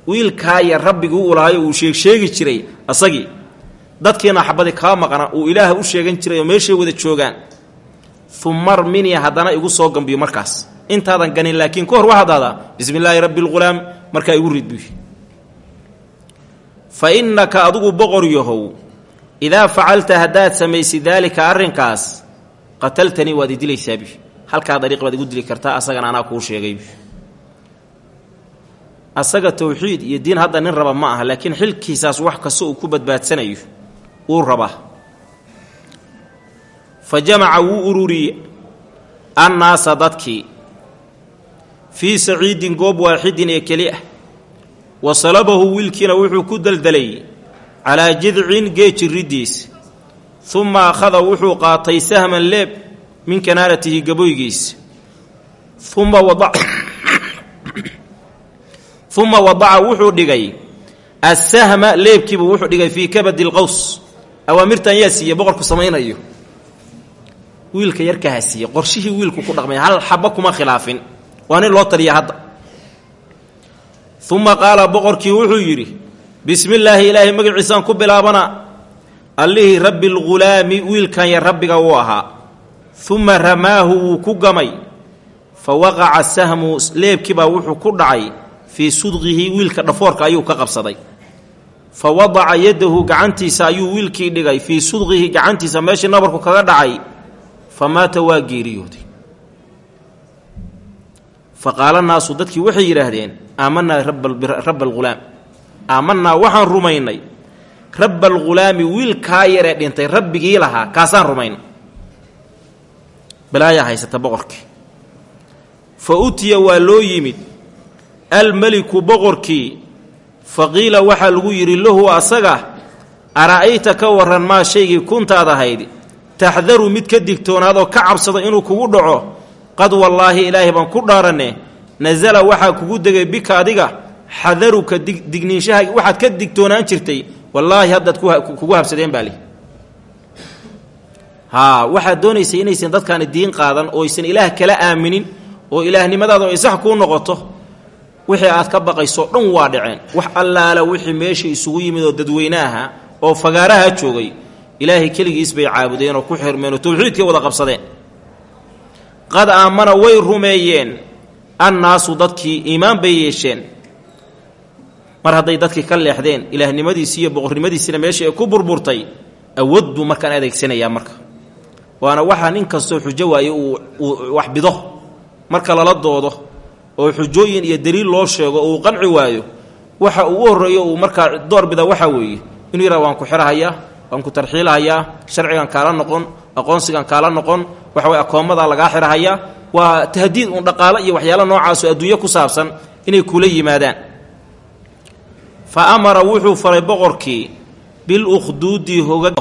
wiilkaa yar rabbigii u lahaayo uu sheegsheegi jiray asagii. Dadkiina xabadi kaa maqna uu ilaaha u sheegan jiray oo meeshay wada joogaan. Umar minia haddana igu soo gambiyo markaas intaadan ganin laakiin ka hor waxaad ahdaa bismi illaahi rabbi lghulaam markaa igu rid buy fa innaka adigu boqor yahow idaa facalta haddaad samaysid daalika arrinkaas qataltanii waad idilaysaabi halkaa dariiq baad igu dili kartaa asagana anaa kuu sheegay asaga towxiid iyo diin hadda nin raba ma aha laakiin xilkiisaas wax kasta uu ku badbaadsanayo uu rabaa fa jamaca wuu ururiyey annaasa dadkii fii saciidin goob waaxidin ee keli ah. Wa salabahu wiilkiina wuxuu ku deldelay calaa jidcin geeji riddiis. Uma akhada wuxuu qaatay sahman leeb min kanaanatihi gaboygiis uma wadaca wuxuu dhigay assahma leebkiibuu wuxuu dhigay fii kabadi lqaws awaamirtan yaa siiye boqorku samaynayo. Wiilka yarkaha siiye qorshihii wiilku ku dhaqmay hal xaba kuma khilaafin waa nin loo taliya hadda. Uma qaala boqorkii wuxuu yidhi bismi illaahi ilaahay magaciisaan ku bilaabana allihii rabbi lghulaami wiilkan yar rabbiga uu ahaa. Uma ramaahu wuu ku gamay. Fa waqaca sahmu leebkiibaa wuxuu ku dhacay. Fii sudqihi wiilka dhafoorka ayuu ka qabsaday. Fa wadaca yadahu gacantiisa ayuu wiilkii dhigay. Fii sudqihi gacantiisa meeshii nabarku kaga dhacay. Fa maata waa geeriyooday fa qaala naasu dadkii waxay yidhaahdeen aamanaa rabba alghulaam aamanaa waxaan rumaynay. Rabba alghulaami wiilkaa yaree dhintay rabbigii lahaa kaasaan rumaynay. Balaayaa haysata boqorkii. Fa utiya waa loo yimid. Almeliku boqorkii. Fa qiila waxaa lagu yidhi lahu asaga. Ara'ayta ka warran maa shaygii kuntaad ahayd? Taxdaru mid ka digtoonaadoo ka cabsado inuu kugu dhaco qad wallaahi ilaahay baan ku dhaaranne nasala waxaa kugu degay bika adiga xadaruka digniinshaha waxaad ka digtoonaan jirtay wallaahi haddaad kugu habsadeen baa haa waxaad doonaysay inaysan dadkaani diin qaadan oo aysan ilaah kala aaminin oo ilaahnimadaada ay sax kuu noqoto. Wixii aad ka baqayso dhan waa dhaceen. Wax allaala wixii meesha isugu yimid oo dadweyne oo fagaaraha joogay ilaahay keligiis bay caabudeen oo ku xirmeen oo tawxiidkay wada qabsadeen qad aamana way rumeeyeen annaasu dadkii iimaan bay yeesheen. Mar hadday dadkii ka leexdeen ilaahnimadiisii iyo boqornimadiisina meesha ay ku burburtay awood buu markaan adeegsanayaa marka. Waana waxaa nin kastoo xujo waaye uu wax bido marka lala doodo oo xujooyin iyo daliil loo sheego oo uu qanci waayo waxa ugu horreeyo uu markaa door bida waxaa weeye inuu yidhaha waan ku xirahayaa waan ku tarxiilahayaa sharcigan kaala noqon aqoonsigan kaala noqon waxa weye akoommadaa lagaa xirahayaa waa tahdiid uun dhaqaalo iyo waxyaalo noocaasoo adduunyo ku saabsan inay kula yimaadaan. Fa amara wuxuu faray boqorkii bilukhduudi hoga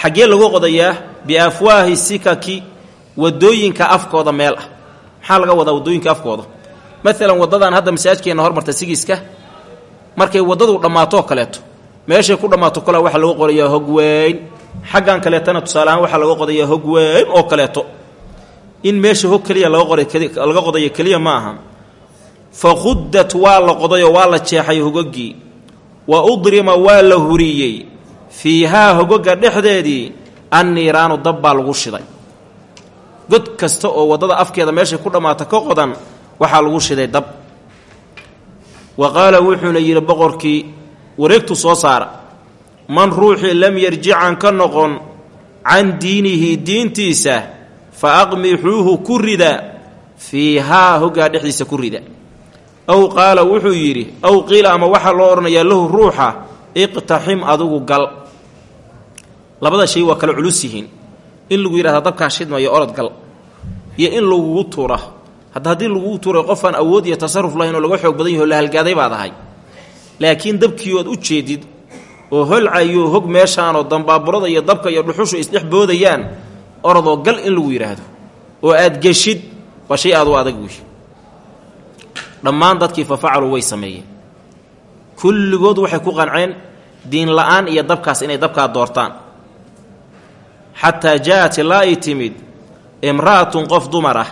xaggee lagu qodayaa biafwaahi sikaki waddooyinka afkooda meel ah. Maxaa laga wadaa waddooyinka afkooda? Maalan waddadan hadda masaajkeenna hormarta sigiiska markay waddadu dhammaatoo kaleeto meeshay ku dhammaato kale waxaa laga qodayaa hog weyn xaggan kaleetana tusaaleahaan waxaa laga qodayaa hog weyn oo kaleeto. In meesha hog keliya laga qodayo keliya ma aha fa khuddat waa la qodayoo waa la jeexay hogogii wa udrima waa la huriyey. Fiihaa hogoga dhexdeedii anniiraanu dab baa lagu shiday. God kasta oo waddada afkeeda meeshay ku dhammaata ka qodan waxaa lagu shiday dab wa qaala wuxuuna yidhi boqorkii wareegtu soo saara man ruuxii lam yarjican ka noqon can diinihi diintiisa fa aqmixuuhu ku rida fiihaa hoggaa dhexdiisa ku rida. Aw qaala wuxuu yidhi aw qiila ama waxaa loo odhanayaa lahu ruuxa iqtaxim adigu gal. Labada shay waa kala culus yihiin. In lagu yidhahda dabkaa shidmayo orod gal iyo in lagugu tuura. Hadda haddii lagugu tuuray qofaan awood iyo tasaruf lahayn oo laga xoog badan yaho la halgaaday baad ahay. Laakiin dabkii u jeedid oo holcayo hog meeshaanoo dambaaburada iyo dabka iyo dhuxushu isdhex boodayaan orodoo gal in lagu yidhaahdo oo aad geshid waa shay aad u adag wey dhammaan dadkii fa facaluu way sameeyeen. Kulligood waxay ku qanceen diin la'aan iyo dabkaas inay dabkaa doortaan. Xataa jaa-at ilaa ay timid imra'atun qof dumar ah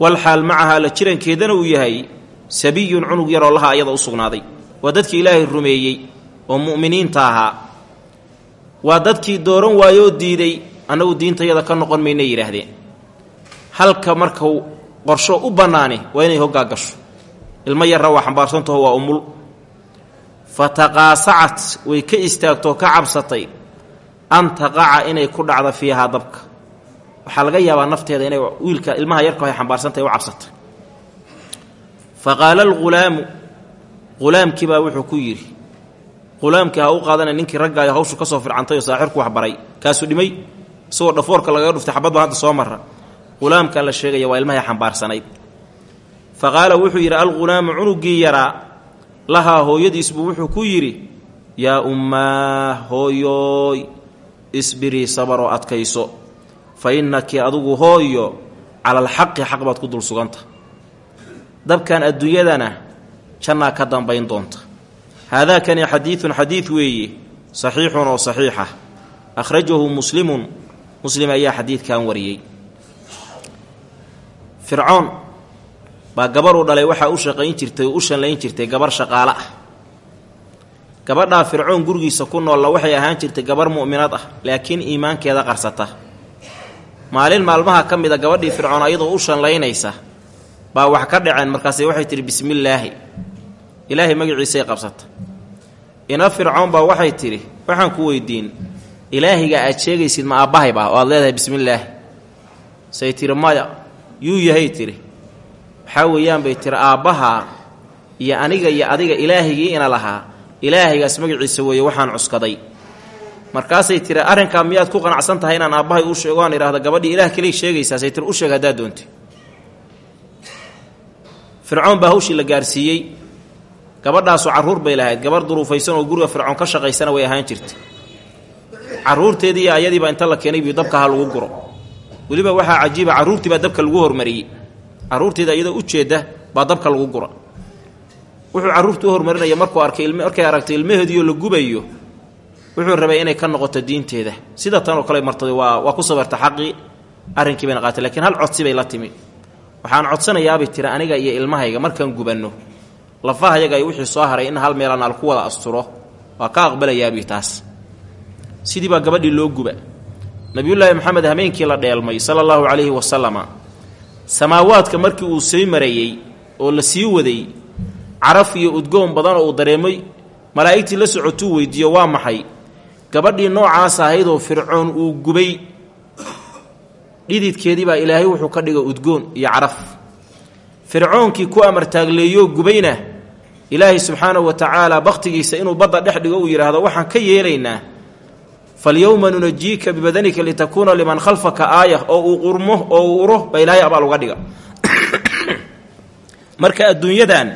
walxaal macahaa la jirankeedana uu yahay sabiyun cunug yaroo laha ayada u sugnaaday. Waa dadkii ilaahay rumeeyey oo mu'miniinta ahaa. Waa dadkii dooran waayoo diiday annagu diintayada ka noqon maynay yidhaahdeen. Halka markau qorsho u bannaani waa inay hoggaa gasho. Ilmo yarra waa xambaarsantaho waa umul. Fa taqaasacat way ka istaagtoo ka cabsatay. An taqaca inay ku dhacdo fiihaa dabka. Waxaa laga yaabaa nafteeda inay wiilka ilmaha yarka ay xambaarsantahay u cabsatay. Fa qaala alghulaamu ghulaamkii baa wuxuu ku yidhi ghulaamkii ha u qaadana ninkii raggaayo hawshu ka soo fircantay oo saaxirku waxbaray kaasuu dhimay isagoo dhafoorka lagaga dhuftay xabad baa hadda soo marra. Ghulaamkaa la sheegaya waa ilmahay xambaarsanayd fa qaala wuxuu yidhi alghulaamu cunuggii yaraa lahaa hooyadiisbuu wuxuu ku yidhi yaa ummaa hooyooy isbirii sabaroo adkayso. Fa innaki adigu hooyo cala alxaqi xaq baad ku dul suganta dabkan adduunyadana jannaa ka dambayn doonta haadaakani xadiidun xadiid weeye saxiixun oo saxiixa akhrajahu muslimun muslim ayaa xadiidkan wariyey fircoon baa gabar uu dhalay waxaa u shaqayn jirtay oo u shanlayn jirtay gabar shaqaale ah gabadhaa fircoon gurigiisa ku noolla waxay ahaan jirtay gabar mu'minad ah laakiin iimaankeeda qarsata maalin maalmaha ka mida gabadhii fircoon ayadoo u shanlaynaysa baa wax ka dhaceen markaase waxay tidhi bismillaahi ilaahay magaciisay qabsata ina fircoon baa waxay tidhi waxaan ku weydiin ilaahiga aad sheegaysid ma aabbahayba oo aad leedahay bismillaahi say tidhi maya yuu yahay tidhi. Waxaa weeyaan bay tiri aabbahaa iyo aniga iyo adiga ilaahigii ina lahaa ilaahaygaas magaciisa weeye waxaan cuskaday. Markaasay tiri arrinkaa miyaad ku qanacsan tahay inaan aabbahay u sheego aan idhaahdo gabadhii ilaah keliya sheegaysaasay tiri u sheeg haddaad doonti fircoon baa la gaarsiiyey gabadhaasu carruur bay lahayd. Gabar duruufaysan oo guriga fircoon ka shaqaysana way ahaan jirtay. Carruurteedii ayadiibaa inta la keenay biu dabka ha lagu guro. Weliba waxaa cajiiba carruurtii baa dabka lagu hormariyey. Carruurteeda iyadoo ujeedda baa dabka lagu gura. Wuxuu carruurta u hormarinaya markuu arkay markay aragtay ilmaheediioo la gubayo wuxuu rabay inay ka noqoto diinteeda. Sida tan oo kale martay waa waa ku sabarta xaqii arrinkii bayna qaatay lakiin hal codsi bay la timi. Waxaan codsanayaabay tiri aniga iyo ilmahayga markaan gubanno lafahayaga ay wixii soo haray in hal meelaan al ku wada asturo. Waa ka aqbalayaabi taas. Sidii baa gabadhii loo guba. Nabiyullaahi maxamed hameenkii la dheelmay sala allahu calayhi wasalama samaawaadka markii uu sii mareeyey oo la sii waday caraf iyo udgoon badan oo uu dareemay malaa'igtii la socotuu weydiiyo waa maxay? Gabadhii noocaas ahaydoo fircoon uu gubay dhididkeedii baa ilaahay wuxuu ka dhigay udgoon iyo caraf. Fircoonkii ku amartaagleeyoo gubayna ilaahay subxaanahu wa tacaala bakhtigiisa inuu badda dhex dhigo uu yidhaahdo waxaan ka yeelaynaa falyowma nunajiika bibadanika litakuuna liman khalfaka aaya oo uu qurmo oo uu uro baa ilaahay abaal dhiga. Marka adduunyadan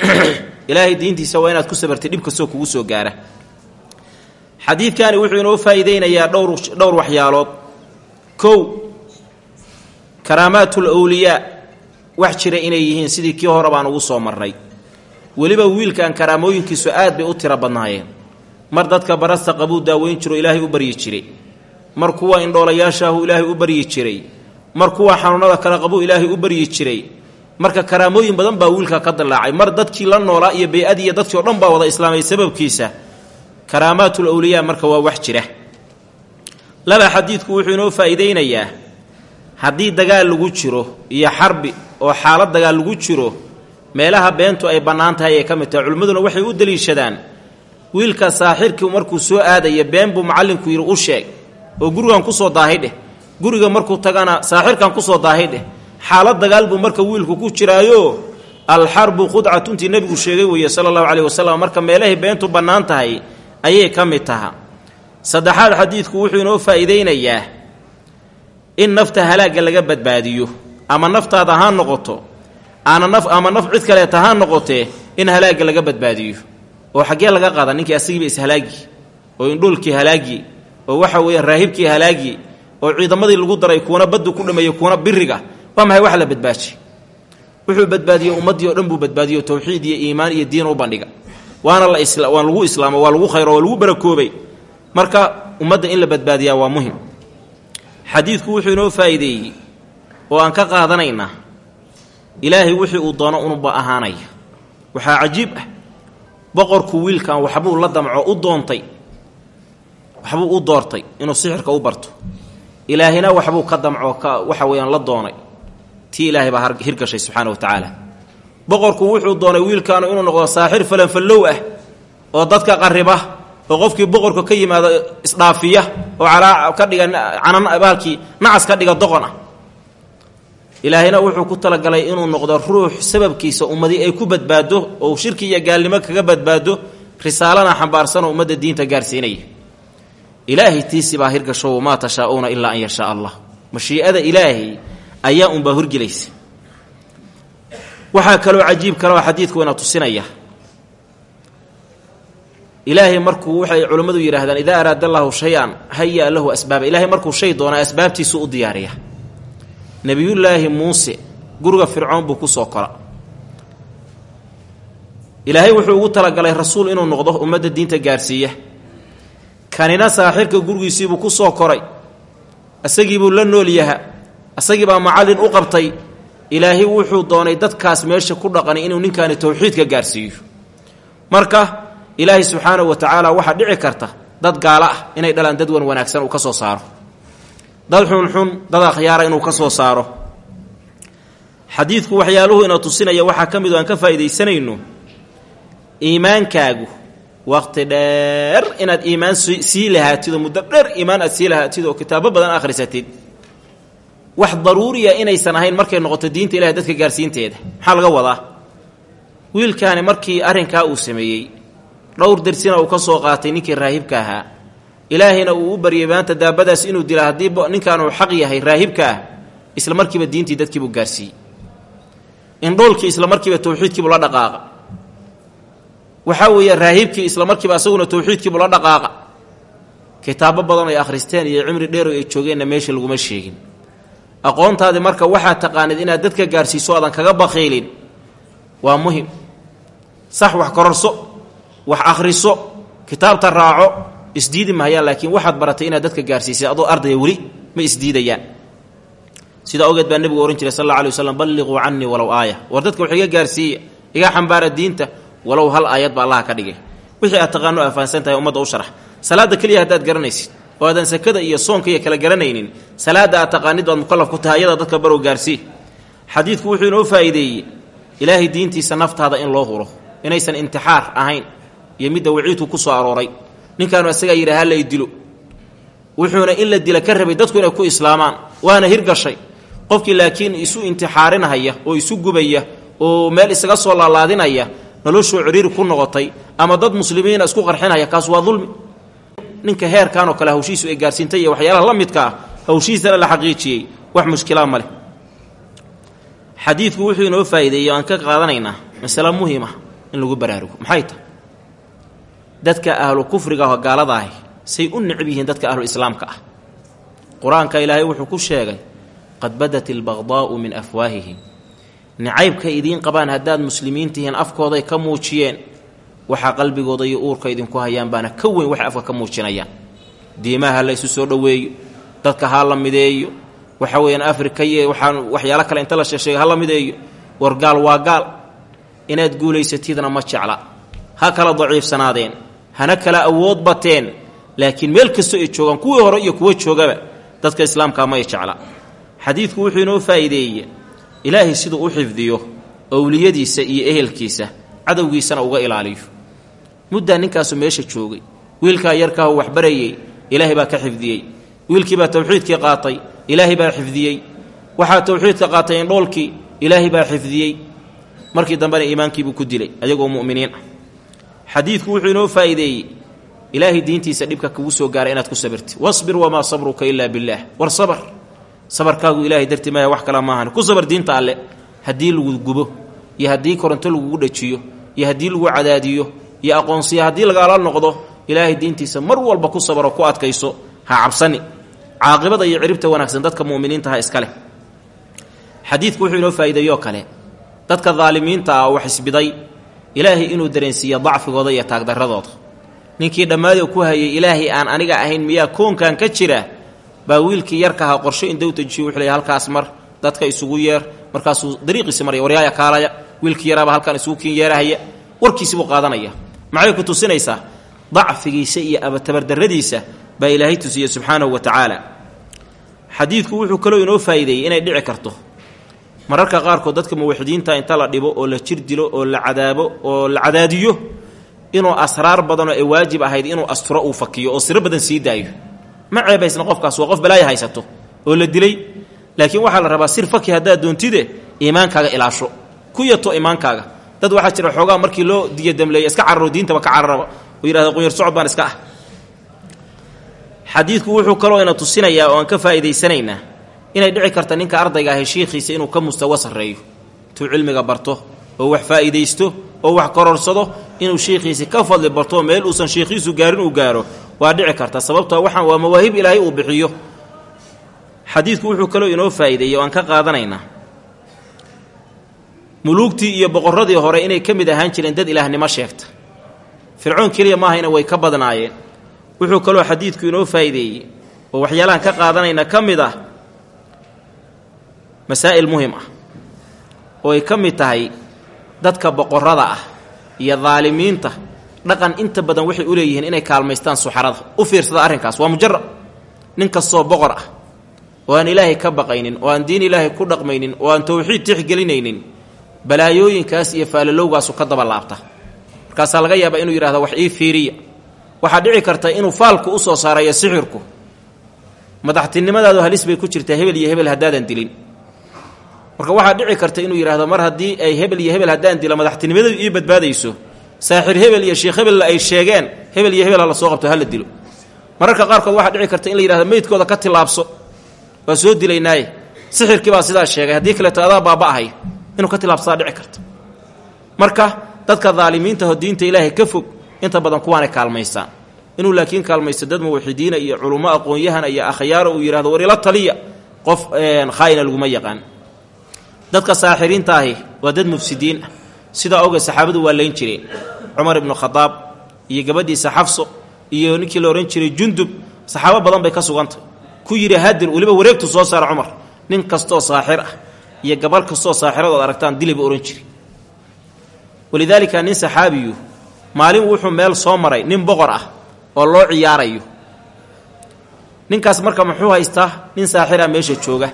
ilaahay diintiisa waa inaad ku sabartay dhib kastoo kugu soo gaara. Xadiidkani wuxuu inoo faa'iideynayaa dhowr dhowr waxyaalood. Kow karaamaatul awliyaa wax jira inay yihiin sidii kii hore baan ugu soo marnay weliba wiilkan karaamooyinkiisu aad bay u tiro badnaayeen. Mar dadka barasta qabuu daaweyn jiro ilaahay u baryi jiray. Mar kuwa indhoolayaashaahu ilaahay u baryi jiray. Mar kuwa xanuunada kale qabuu ilaahay u baryi jiray. Marka karaamooyin badan baa wiilka ka dilaacay mar dadkii la noolaa iyo bey-adii iyo dadkii o dhan baa wada islaamay sababkiisa. Karaamaatul awliyaa marka waa wax jira. Laba xadiidku wuxuu inoo faa'iideynayaa haddii dagaal lagu jiro iyo xarbi oo xaalad dagaal lagu jiro meelaha beentu ay bannaan tahay ay ka mid tahay culimmaduna waxay u deliishadaan. Wiilka saaxirkii markuu soo aadaya been buu macallinku yidhi u sheeg oo gurigan ku soo daahay dheh. Guriga markuu tagana saaxirkan ku soo daahay dheh. Xaalad dagaal buu marka wiilku ku jiraayo. Alxarbu khudcatuntii nebigu sheegay weeye sala allahu caleyhi wasalam marka meelahay beentu bannaan tahay ayay ka mid taha saddexaad xadiidku wuxuu inoo faa'iideynayaa in nafta halaagga laga badbaadiyo ama naftaada ha noqoto ama naf cid kaleeta ha noqotee in halaagga laga badbaadiyo. Oo xaggee laga qaada ninkii asigiiba ishalaagi oo indhoolkii halaagi oo waxa weeyaan raahibkii halaagi oo ciidamadii lagu daray kuwana baddu ku dhameeyey kuwana biriga waa maxay wax la badbaaji wuxuu badbaadiyey ummaddii o dhan buu badbaadiyo towxiid iyo iimaan iyo diin u bandhiga. Waana la waan lagu islaamo waa lagu khayro waa lagu barakoobay. Marka ummadda in la badbaadiyaa waa muhiim. Xadiidku wuxuu inoo faa'iideeyey oo aan ka qaadanaynaa ilaahay wixii uu doono unuba ahaanaya. Waxaa cajiib ah. Boqorku wiilkan waxbuu la damco u doontay. Waxbuu u doortay inuu sixirka u barto. Ilaahina waxbuu ka damco waxa weeyaan la doonay. Tii ilaahay baa hirgashay subxaana wa tacaala. Boqorku wuxuu doonay wiilkaanu inuu noqdo saaxir falanfallow ah oo dadka qariba oo qofkii boqorka ka yimaado isdhaafiya oo calaa ka dhiga canan baalkii nacas ka dhiga doqon ah ilaahayna wuxuu ku talagalay inuu noqdo ruux sababkiisa ummadii ay ku badbaado oo shirki iyo gaalnimo kaga badbaado risaalana xambaarsanoo ummadda diinta gaarsiinaya. Ilaahay tiisi baa hirgasho wamaa tashaa'uuna ilaa an yashaa allah. Mashii'ada ilaahay ayaa unbaa horgelaysa waxaa kaloo cajiib kaloo xadiidku ina tusinaya. Ilaahay markuu waxay culimmadu yidhaahdaan idaa araada allahu shay-an haya lahu asbaaba ilaahay markuu shay doona asbaabtiisu u diyaariya nebiyullaahi muuse guriga fircoon buu ku soo kora ilaahay wuxuu ugu talagalay rasuul inuu noqdo ummadda diinta gaarsiiya. Kanina saaxirka gurigiisiibuu ku soo koray. Isagiibuu la nool yaha. Isagiibaa macallin u qabtay. Ilaahay wuxuu doonay dadkaas meesha ku dhaqanay inuu ninkaani towxiidka gaarsiiyo. Marka ilaahay subxaanahu wa tacaala waxaa dhici karta dad gaalo ah inay dhalaan dad wan wanaagsan uu ka soo saaro dad xunxun dad akhyaara inuu ka soo saaro. Xadiidku waxyaaluhu ina tusinaya waxaa ka mid oo aan ka faa'iidaysanayno iimaankaagu waqti dheer inaad iimaan sii lahaatid oo muddo dheer iimaan aad sii lahaatid oo kitaabo badan akhrisatid. Wax daruuriya inaysan ahayn markay noqoto diinta ilahay dadka gaarsiinteeda. Maxaa laga wadaa? Wiilkaani markii arrinkaa uu sameeyey dhowr dersina uu ka soo qaatay ninkii raahibka ahaa ilaahayna uu u baryay maanta daabadaas inuu dila haddii ninkaan uu xaq yahay raahibka ah isla markiiba diintii dadkiibuu gaarsiiyey. Indhoolkii isla markiiba towxiidkiibuu la dhaqaaqa. Waxaa weeye raahibkii isla markiiba asaguna towxiidkiibuu la dhaqaaqa. Kitaabo badan ay akhristeen iyo cimri dheero ay joogeenna meesha laguma sheegin. Aqoontaadi marka waxaa taqaanid inaad dadka gaarsiiso aadan kaga bakhiilin waa muhiim. Sax wax kororso wax akhriso kitaabta raaco isdiidi mahayaan laakiin waxaad baratay inaad dadka gaarsiisay adoo ardaya weli ma isdiidayaan. Sidaa ogeed baa nebigu ohan jiray sal alla alay waslam balliquu canii walow war dadka wax iga gaarsiiya iga xambaara diinta walow hal aayad ba allaha ka dhigay. Wixii aad taqaano afahansan tahay ummadda u sharax. Salaadda keliya haddaad garanaysid oo aadan sakada iyo soonka iyo kala garanaynin salaadda aad taqaanid baad mukallaf ku tahay ayada dadka barow gaarsii xadiidku wuxuu inoo faa'iideeyey ilaahay diintiisa naftaada in loo huro inaysan intixaar ahayn iyo midda waciidku ku soo arooray ninkaanu isagaa yidhi ha lay dilo. Wuxuuna in la dila ka rabay dadku inay ku islaamaan waana hirgashay. Qofkii laakiin isu intixaarinahaya oo isu gubaya oo meel isaga soo laalaadinaya noloshuu ciriiri ku noqotay ama dad muslimiina isku qarxinaya kaas waa dulmi. Ninka heerkan oo kale hawshiisu ay gaarsiintay iyo waxyaalaha la midka ah hawshiisana la xaqiijiyey. Wax mushkilaa ma leh. Xadiidku wuxuu inoo faa'iideeyey aan ka qaadanaynaa masale muhima in lagu baraarugo maxay tahay dadka ahlu kufriga oo gaalada ahi say u necab yihiin dadka ahlu islaamka ah. Qur'aanka ilaahay wuxuu ku sheegay qad badat ilbaqdaa'u min afwaahihim. Nicaybkay idiin qabaan haddaad muslimiin tihiin afkooday ka muujiyeen waxaa qalbigooda iyo uurka idinku hayaan baana ka weyn waxay afka ka muujinayaan. Diimaha la isu soo dhoweeyo dadka ha la mideeyo waxa weeyaan afrika iyo waxaan waxyaalo kale inta la sheesheega ha la mideeyo war gaal waa gaal. Inaad guulaysatidna ma jecla. Ha kala daciifsanaadeen hana kala awood bateen laakiin meel kastoo ay joogaan kuwii hore iyo kuwa joogaba dadka islaamkaa ma ay jecla. Xadiidku wuxuu inoo faa'iideeye ilaahay siduu u xifdiyo owliyadiisa iyo ehelkiisa cadowgiisana uga ilaaliyo. Muddaa ninkaasu meesha joogay wiilkaa yarkaahu waxbarayey ilaahay baa ka xifdiyey. Wiilkii baa tawxiidkii qaatay ilaahay baa xifdiyey. Waxaa tawxiidka qaatay indhoolkii ilaahay baa xifdiyey. Markii dambena iimaankiibuu ku dilay ayagoo mu'miniin ah xadiidku wuxuu inoo faa'iideeyey. Ilaahay diintiisa dhibka kugu soo gaaray inaad ku sabirti wasbir wamaa sabruka ilaa billaah war sabar sabarkaagu ilaahay dartii maya wax kala maahan ku sabar diinta alle. Haddii lagu gubo iyo haddii koronto lagugu dhajiyo iyo haddii lagu cadaadiyo iyo aqoonsiya haddii lagaala noqdo ilaahay diintiisa mar walba ku sabaro ku adkayso ha cabsani. Caaqibada iyo ciribta wanaagsan dadka mu'miniinta ha iska leh. Xadiidku wuxuu inoo faa'iideeyoo kale. Dadka daalimiinta ah wax isbiday ilaahay inuu dareensiiyo dacfigooda iyo taagdarradooda. Ninkii dhammaadoo ku hayay ilaahay aan aniga ahayn miyaa koonkan ka jira? Baa wiilkii yarkahaa qorshe indow tajiyo wuxuu leey halkaas mar dadka isugu yeer. Markaasuu dariiqiisi marya waryaaya kaalaya. Wiilkii yaraaba halkaan isugu kiin yeerahaya. Warkiisi buu qaadanaya. Maxay ku tusinaysaa? Dacfigiisa iyo abatabardarradiisa baa ilaahay tusiyey subxaanahu wa tacaala. Xadiidku wuxuu kaloo inoo faa'iideeyey inay dhici karto mararka qaarkood dadka muwaxidiinta inta la dhibo oo la jir dilo oo la cadaabo oo la cadaadiyo inuu asraar badanoo ay waajib ahayd inuu asturo uu fakiyo oo siro badan sii daayo. Ma ceebaysna qofkaas waa qof balaaya haysato oo la dilay. Laakiin waxaa la rabaa sir faki haddaad doontide iimaankaaga ilaasho. Ku yato imaankaaga. Dad waxaa jira xoogaa markii loo diyadamleeya iska cararo diintaba ka cararaba. Oo yidhahda qunyar socod baan iska ah. Xadiidku wuxuu kaloo ina tusinayaa oo aan ka faa'iidaysanaynaa inay dhici karta ninka ardayga ahi shiikhiisa inuu ka mustawo sarreeyo. Intuu cilmiga barto oo wax faa'iidaysto oo wax kororsado inuu shiikhiisi ka fadli barto meel uusan shiikhiisu gaarin uu gaaro waa dhici karta. Sababtoo waxaan waa mawaahib ilaahay uu bixiyo. Xadiidku wuxuu kaloo inoo faa'iideeyey aan ka qaadanaynaa muluugtii iyo boqorradii hore inay ka mid ahaan jireen dad ilaahnimo sheegta. Fircoon keliya maahayna way ka badnaayeen. Wuxuu kaloo xadiidku inoo faa'iideeyey oo waxyaalahan ka qaadanayna ka mid ah masaa'il muhiim ah oo ay ka mid tahay dadka boqorrada ah iyo daalimiinta dhaqan inta badan waxay u leeyihiin inay kaalmaystaan suxarada. U fiirsada arrinkaas waa mujarab nin kastoo boqor ah oo aan ilaahay ka baqaynin oo aan diin ilaahay ku dhaqmaynin oo aan towxiid tixgelinaynin balaayooyinkaas iyo faalalowgaasu ka daba laabta. Markaasaa laga yaabaa inuu yidhahdo wax ii fiiriya. Waxaa dhici karta inuu faalku u soo saarayo sixirku. Madaxtinimadaadu halis bay ku jirtaa hebel iyo hebel haddaadan dilin marka waxaa dhici karta inuu yidhaahdo mar haddii ay hebel iyo hebel haddaan dilo madaxtinimadu ii badbaadayso saaxir hebel iyo sheekh hebella ay sheegeen hebel iyo hebel ha la soo qabto hala dilo. Mararka qaarkood waxaa dhici karta in la yidhahdo meydkooda ka tilaabso waa soo dilaynaaye sixirkii baa sidaa sheegay haddii kaleeto adaa baaba'ahay inuu ka tilaabsadaa dhici karta. Marka dadka daalimiintaho diinta ilaahay ka fog inta badan kuwaanay kaalmaystaan. Inuu laakiin kaalmaysto dad muwaxidiina iyo culummo aqoon-yahana iyo akhyaaro uu yidhahdo war ila taliya. Qof khaa'ina laguma yaqaan dadka saaxiriinta ahi waa dad mufsidiin. Ah sidaa ogeed saxaabadu waa layn jireen. Cumar ibnu khadaab iyo gabadhiisa xafso iyo ninkii la odhan jiray jundub saxaabo badan bay ka sugantay. Ku yidhi hadir weliba wareegtu soo saara cumar. Nin kastoo saaxir ah iyo gabal kastoo saaxiradood aragtaan dilayba odhan jiri walidaalika nin saxaabiyu maalin wuxuu meel soo maray nin boqor ah oo loo ciyaarayo. Ninkaas marka muxuu haystaa nin saaxira meesha jooga.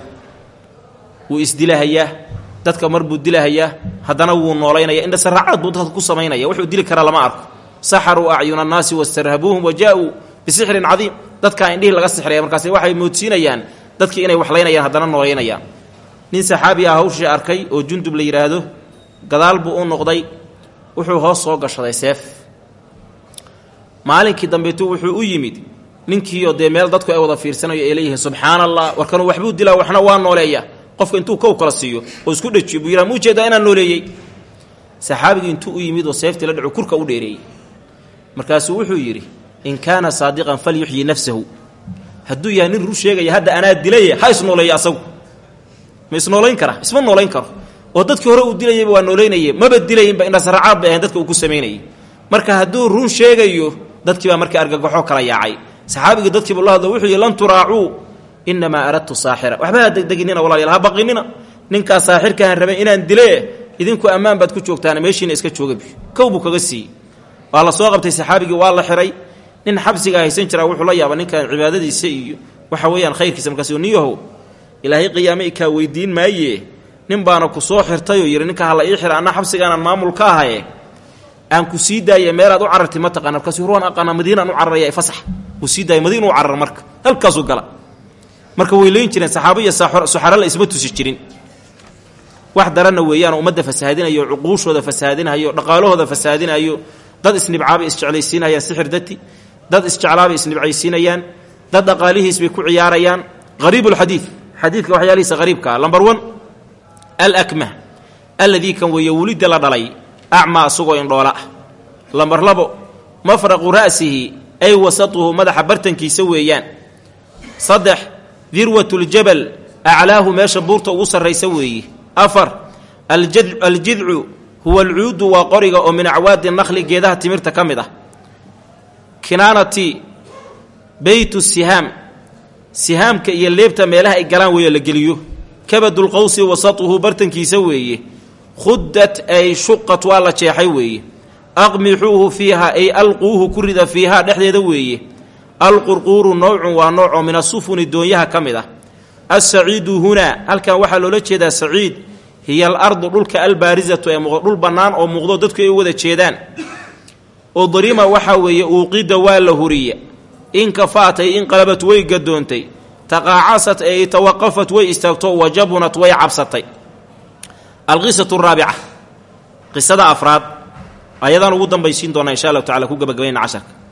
Wuu isdilahayaa dadka mar buu dilahayaa haddana wuu noolaynaya. Indhasaraacaad buu dadka ku samaynaya. Wuxuu dili karaa lama arko. Saxaruu acyuna annaasi wastarhabuuhum wa jaa-uu bisixrin cadiim. Dadkaa indhihii laga sixraya markaas waxay moodsiinayaan dadkii inay waxlaynayaan haddana noolaynayaan. Nin saxaabi ah hawshii arkay oo jundub la yidhaahdo gadaal buu u noqday. Wuxuu hoos soo gashaday seef. Maalinkii dambeetu wuxuu u yimid ninkiioo dee meel dadku ay wada fiirsanayo ay leeyihiin subxaana waxbuu dilaa waxna waa nooleeya qofka intuu kow kala siiyo oo isku dhajiyo buu yidhaha muujeedaa inaan nooleeyey? Saxaabigii intuu u yimid oo seeftii la dhacu kurka u dheereeyey. Markaasuu wuxuu yidhi in kaana saadiqan falyuxyi nafsahu. Hadduu yahay nin rur sheegaya hadda anaa dilaye ha isnooleeya asagu. Ma isnoolayn kara isma noolayn karo. Oo dadkii hore uu dilayayba waa noolaynaye maba dilayinba indhasaracaad bay ahayn dadka ku samaynayay marka hadduu run sheegayo dadkii baa markii argagaxoo kala yaacay. Saxaabigii dadkiibu la hadlo wuxuu yidhi lan turaacuu inamaa aradtu saaxira waxba ha degdeginina walaalayaal ha baqinina ninkaa saaxirkahan rabay inaan dile idinku ammaan baad ku joogtaana meeshiina iska jooga buu kaga siiyey waa la soo qabtay saxaabigii waa la xiray nin xabsiga haysan jiraa wuxuu la yaaba ninkan cibaadadiisa iyo waxa weeyaan khayrkiisa markaas niyahow ilaahay qiyaame ikaa weydiin maaye nin baana ku soo xirtayoo yidhi ninka hala ii xira anna xabsigaanaan maamul ka aan ku sii daaye meelaad u cararti ma taqana markaas ruwan aqaana madiinaan u cararaya fasax uu sii madiina u carar marka halkaasuu gala marka way leyn jireen saxaabo iyo suxaro la isma tusi jirin. Wax daranna weeyaanoo ummadda fasahaadinayo cuquushooda fasahaadinayo dhaqaalahooda fasahaadinayo dad isnibcaabay isjeclaysiinayaan sixir dati dad isjeclaabay isnibcaysiinayaan dad dhaqaalihiis bay ku ciyaarayaan. Hariib lxadiid xadiidka waxyaalihiisa hariibkaa lambar one alakmah. Alladii kan weeye wulidda la dhalay acmaa asagoo indhoola ah. Lambar labo mafraqu ra'sihi ay wasatuhu madaxa bartankiisa weeyaan. Saddex dirwatuljabal aclaahu meesha buurta ugu sarraysa weeye afar aljidcu huwa alcuudu waa qoriga oo min acwaadi nakli geedaha timirta ka mid ah. Kinaanati beytu sihaam sihaamka iyo leebta meelaha ay galaan weeye la geliyo. Kabadulqowsi wasatuhu bartankiisa weeye khuddat ay shuqat waa la jeexay weeye aqmixuuhu fiiha ay alquuhu ku rida fiihaa dhexdeeda weeye alqurquuru nowcun waa noocoo min asufuni doonyaha ka mid ah. Assaciidu hunaa halkan waxaa loola jeedaa saciid hiya al ardu dhulka albaarisatu ee muuqdo dhul bannaan oo muuqdo dadku ay u wada jeedaan. Udrima waxaa weeye uuqida waa la huriya. In kafaatay in qalabat way gadoontay. Taqaacasat ee tawaqafat way istaagto wajabunat way cabsatay. Alqisatu araabica qisada afraad ayadaan ugu dambaysiin doonaa insha allahu tacala ku gabagabayna casharka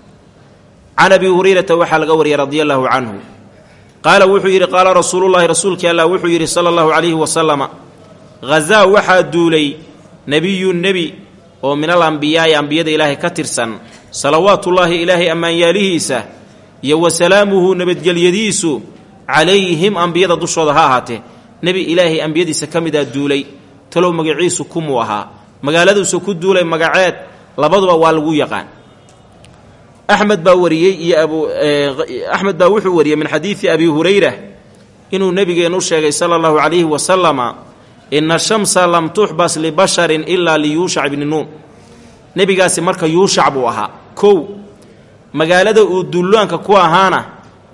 can abi hurayrata waxaa laga wariyay radia allaahu canhu qaala wuxuu yidhi qaala rasuulullaahi rasuulkii allah wuxuu yidhi sala allahu calayhi wasalama hazaa waxaa duulay nebiyun nebi oo min al ambiyaa'i ambiyada ilaahay ka tirsan salawaatullaahi ilaahay ammaanyaalihiisa iyo wa salaamuhu nabadgelyadiisu calayhim ambiyada dushooda ha ahaatee nebi ilaahay ambiyadiisa ka midaa duulay talow magaciisu kumuu ahaa magaaladuusa ku duulay magaceed labaduba waa lagu yaqaan axmed baa wariyey iyo abu axmed baa wuxuu wariyey min xadiidi abi hurayra inuu nebigeennu sheegay sala allahu calayhi wasalama ina shamsa lam tuxbas libasharin ilaa liyuushac bni nuun. Nebigaasi marka yuushac buu ahaa. Kow magaalada uu duulaanka ku ahaana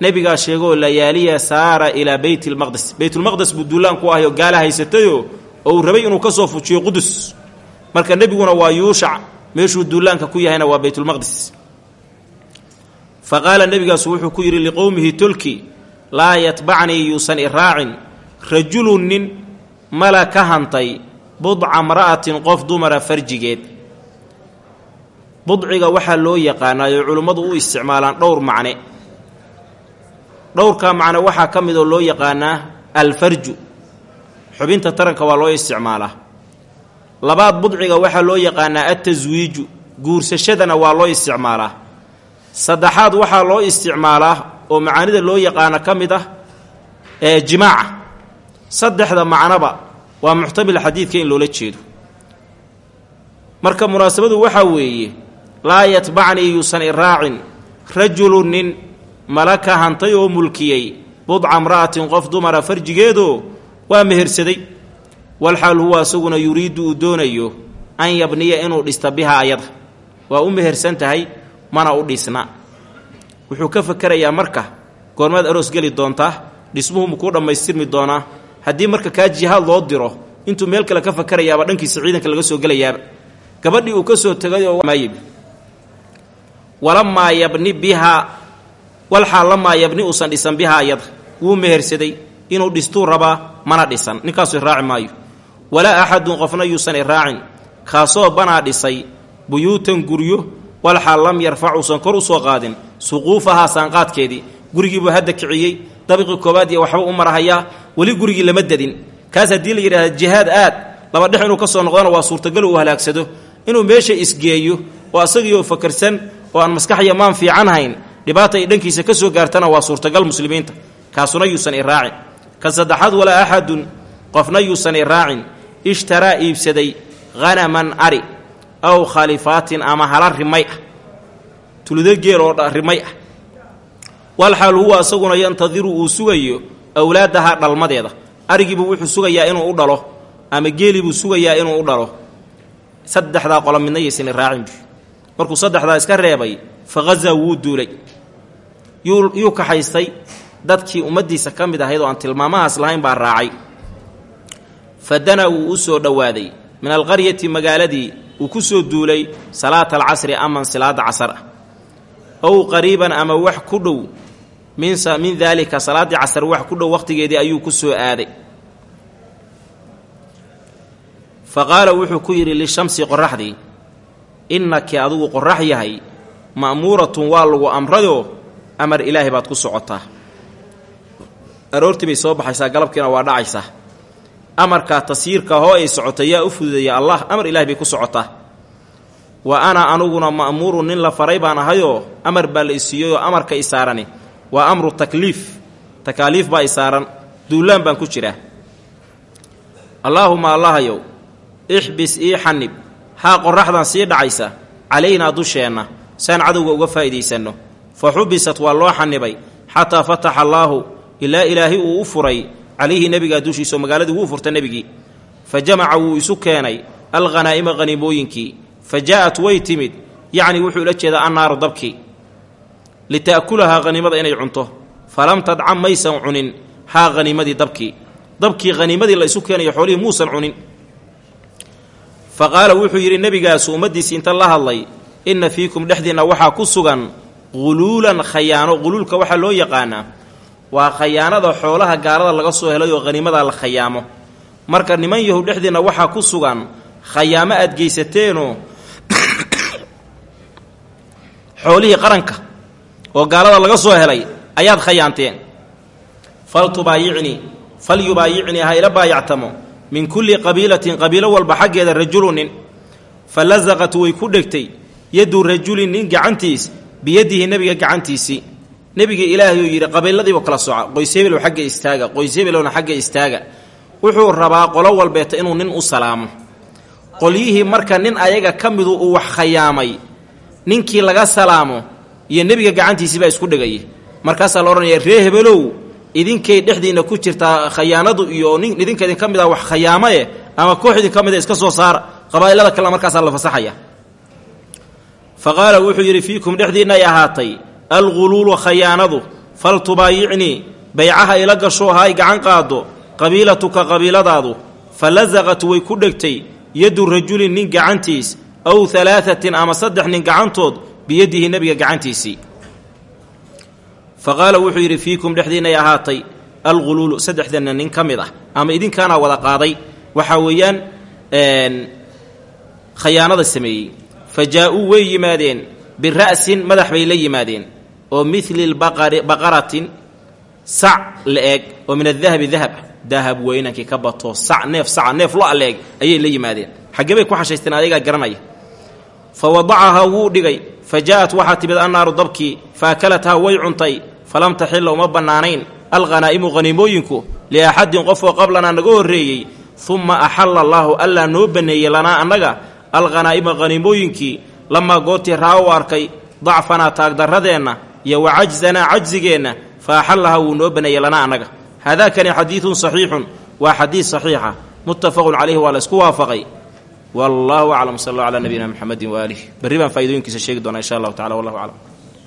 nebigaa sheegoo layaaliya saara ilaa beyt lmaqdes beytulmaqdes buu duulaan ku ahayoo gaala haysatayoo oo uu rabay inuu ka soo fujiyo qudus. Marka nebiguna waa yuushac meeshuu duulaanka ku yahayna waa beytulmaqdis fa qaala nebigaasu wuxuu ku yidhi liqowmihi tolki laa yatbacnii yuusan i raacin. Rajulun nin mala ka hantay budca mra'atin qof dumara farjigeed. Budciga waxaa loo yaqaanaayo culummadu u isticmaalaan dhowr macne. Dhowrkaa macne waxaa ka mid oo loo yaqaanaa alfarju. Xubinta taranka waa loo isticmaalaa. Labaad budciga waxaa loo yaqaanaa altaswiiju guursashadana waa loo isticmaalaa saddexaad waxaa loo isticmaalaa oo macaanida loo yaqaano ka mid ah ee jimaaca. Saddexda macnoba waa muxtamil xadiidka in loola jeedo. Marka munaasabadu waxaa weeye laa yatbacnii yuusan i raacin rajulu nin mala ka hantay oo mulkiyey budca mra'atin qof dumara farjigeedoo waa mehersaday. Walxaal huwa asaguna yuriiddu uu doonayo an yabniya inuu dhista biha ayada. Waa u mehersan tahay mana u dhisna. Wuxuu ka fakerayaa marka goormaad aroos geli doontaa dhismuhu mukuu dhammaystirmi doonaa haddii marka kaa jihaad loo diro intuu meel kale ka fakarayaaba dhankiisa ciidanka laga soo gelayaaba gabadhii uu ka soo tegayoo walamaa yabni bihaa walxaal lamaa yabni uusan dhisan bihaa ayada wuu mehersaday inuu dhistuu rabaa mana dhisan. Ninkaasu iraaci maayo. Walaa axadun qofna yuusan iraacin kaasoo banaa dhisay buyuutan guryo walxaal lam yarfac uusan kor u soo qaadin. Suquufahaa saanqaadkeedii gurigiibuu hadda kiciyey dabiqii koobaad iyo waxba u marahayaa weli gurigii lama dadin kaas haddii la yidhahda jihaad aad laba dhex inuu ka soo noqdona waa suurtagal uu halaagsado. Inuu meesha isgeeyo oo asagiioo fakarsan oo aan maskaxya maan fiican hayn dhibaata ay dhankiisa ka soo gaartana waa suurtagal muslimiinta. Kaasuna yuusan iraacin ka saddexaad walaa axadun qofna yuusan iraacin ishtaraa iibsaday hanaman ari aw khalifaatin ama hala rimay ah. Tuludo geel oo rimay ah. Walxaal huwa asaguna yantadiru uu sugayo awlaadaha dhalmadeeda. Arigiibuu wuxuu sugayaa inuu u dhalo ama geeliibuu sugayaa inuu u dhalo. Saddexdaa qolo midna yaysan iraacin markuu saddexdaa iska reebay fa hazaa wuu duulay. Yuu kaxaystay. Dadkii ummaddiisa ka mid ahayd oo aan tilmaamahaas lahayn baa raacay. Fadana wuu u soo dhowaaday min alqaryati magaaladii uu ku soo duulay salaata alcasri aman salaada casar ah. Ow qariiban ama wax ku dhow min daalika salaaddii casar wax ku dhow wakhtigeedii ayuu ku soo aaday. Fa qaala wuxuu ku yidhi lishamsi qoraxdii innaki adigu qorax yahay ma'muuratun waa lagu amrayoo amar ilaahay baad ku socotaa. Aroortii bay soo baxaysaa galabkiina waa dhacaysaa amarkaa tasiirka hoo ay socota yaa u fududaya allah amar ilahay bay ku socotaa wa ana anuguna ma'muurun nin la faray baan ahayoo amar baa la isiiyeyoo amarka i saarani. Waa amru takliif takaaliif baa i saaran duullaan baan ku jiraa allaahuma allahayow ixbis ii xanib haa qorraxdan sii dhacaysa calaynaa dusheenna saan cadowga uga faa'iidaysanno. Fa xubisat waa loo xanibay xataa fataxa allaahu ilaa ilaahay uu u furay calayhi nebigaa dushiisa oo magaaladii wuu furta nebigii. Fa jamaca wuu isu keenay alghanaa'ima haniimooyinkii fa jaa'at way timid. Yacni wuxuu ula jeedaa annaaru dabkii. Lita'kulahaa haniimada inay cunto. Falam tadcam maysan cunin haa haniimadii dabkii. Dabkii haniimadii la isu keenayo xoolihii muusan cunin. Fa qaala wuxuu yidhi nebigaasu ummaddiisii inta la hadlay inna fiikum dhexdiinna waxaa ku sugan quluulan khayaano. Quluulka waxaa loo yaqaanaa waa khayaanada xoolaha gaalada laga soo helay oo haniimadaa la khayaamo marka niman yahow dhexdiinna waxaa ku sugan khayaamo aad geysateenoo xoolihii qaranka oo gaalada laga soo helay ayaad khayaanteen fal tubaayicnii fal yubaayicnii ha ila baayactamo. Min kulli qabiilatin qabiilo walba xaggeeda rajulu nin. Fa lasaqat way ku dhegtay. Yaddu rajulin nin gacantiis biyadihi nebiga gacantiisii nebiga ilaahay uu yidhi qabiiladiibu kala soca qoys hebelow xagga istaaga qoys hebelowna istaaga. Wuxuu rabaa qolo walbeeta inuu nin u salaamo. Qolyihii marka nin ayaga ka midu uu wax khayaamay ninkii laga salaamo iyo nebiga gacantiisii baa isku dhegaya markaasaa la odhanaya ree hebelow idinkay dhexdiinna ku jirtaa khayaanadu iyo nin idinka idinka mid ah wax khayaamae ama koox idinka mida iska soo saara qabaa'ilada kalena markaasaa la fasaxaya. Fa wuxuu yidhi fiikum dhexdiinnaay ahaatay alguluulu khayaanadu fal tubaayicnii baycaha ila gashoo ha ay gacan qaaddo qabiilatuka qabiiladaadu fa lasaqat way ku dhegtay yaddu rajulin nin gacantiis aw alaaatin ama saddex nin gacantood biyadihi nebiga gacantiisii. Fa qaala wuxuu yidhi fiikum dhexdiinay ahaatay alguluulu saddexdanna nin ka mid ah ama idinkaanaa wada qaaday. Waxaa weeyaan khayaanada sameeyey. Fa jaa-uu way yimaadeen bira'sin madax bay la yimaadeen oo mili baqaratin sac la eeg oo min adahabi dahab dahab weynankii ka bato sac neef saca neef lo la eeg ayay la yimaadeen. Xaggee bay ku xashaysteen adigaa garanaya. Fa wadacahaa wuu dhigay. Fa jaa'at waxaa timid annaaru dabkii fa akalathaa way cuntay. Falam taxilla uma bannaanayn. Alkhanaa'imu haniimooyinku liaxadin qofoo qablanaa naga horreeyey. Umma axalla allaahu allaa noo banneeyey lanaa annaga. Alkhanaa'ima haniimooyinkii lamaa goortii raa u arkay dacfanaa taagdarradeenna iyo wa cajzanaa cajzigeenna fa axallahaa wuu noo banneeyey lanaa annaga haadaakani xadiidun saxiixun waa xadiid saxiixa. Muttafaqun calayhi waa la isku waafaqay. Wallahu aclam sal alla calaa nabiyina mxamedin waaalih berri baan faa'iidooyinkiisa sheegi doonaa insha allahu tacala wallahu aclam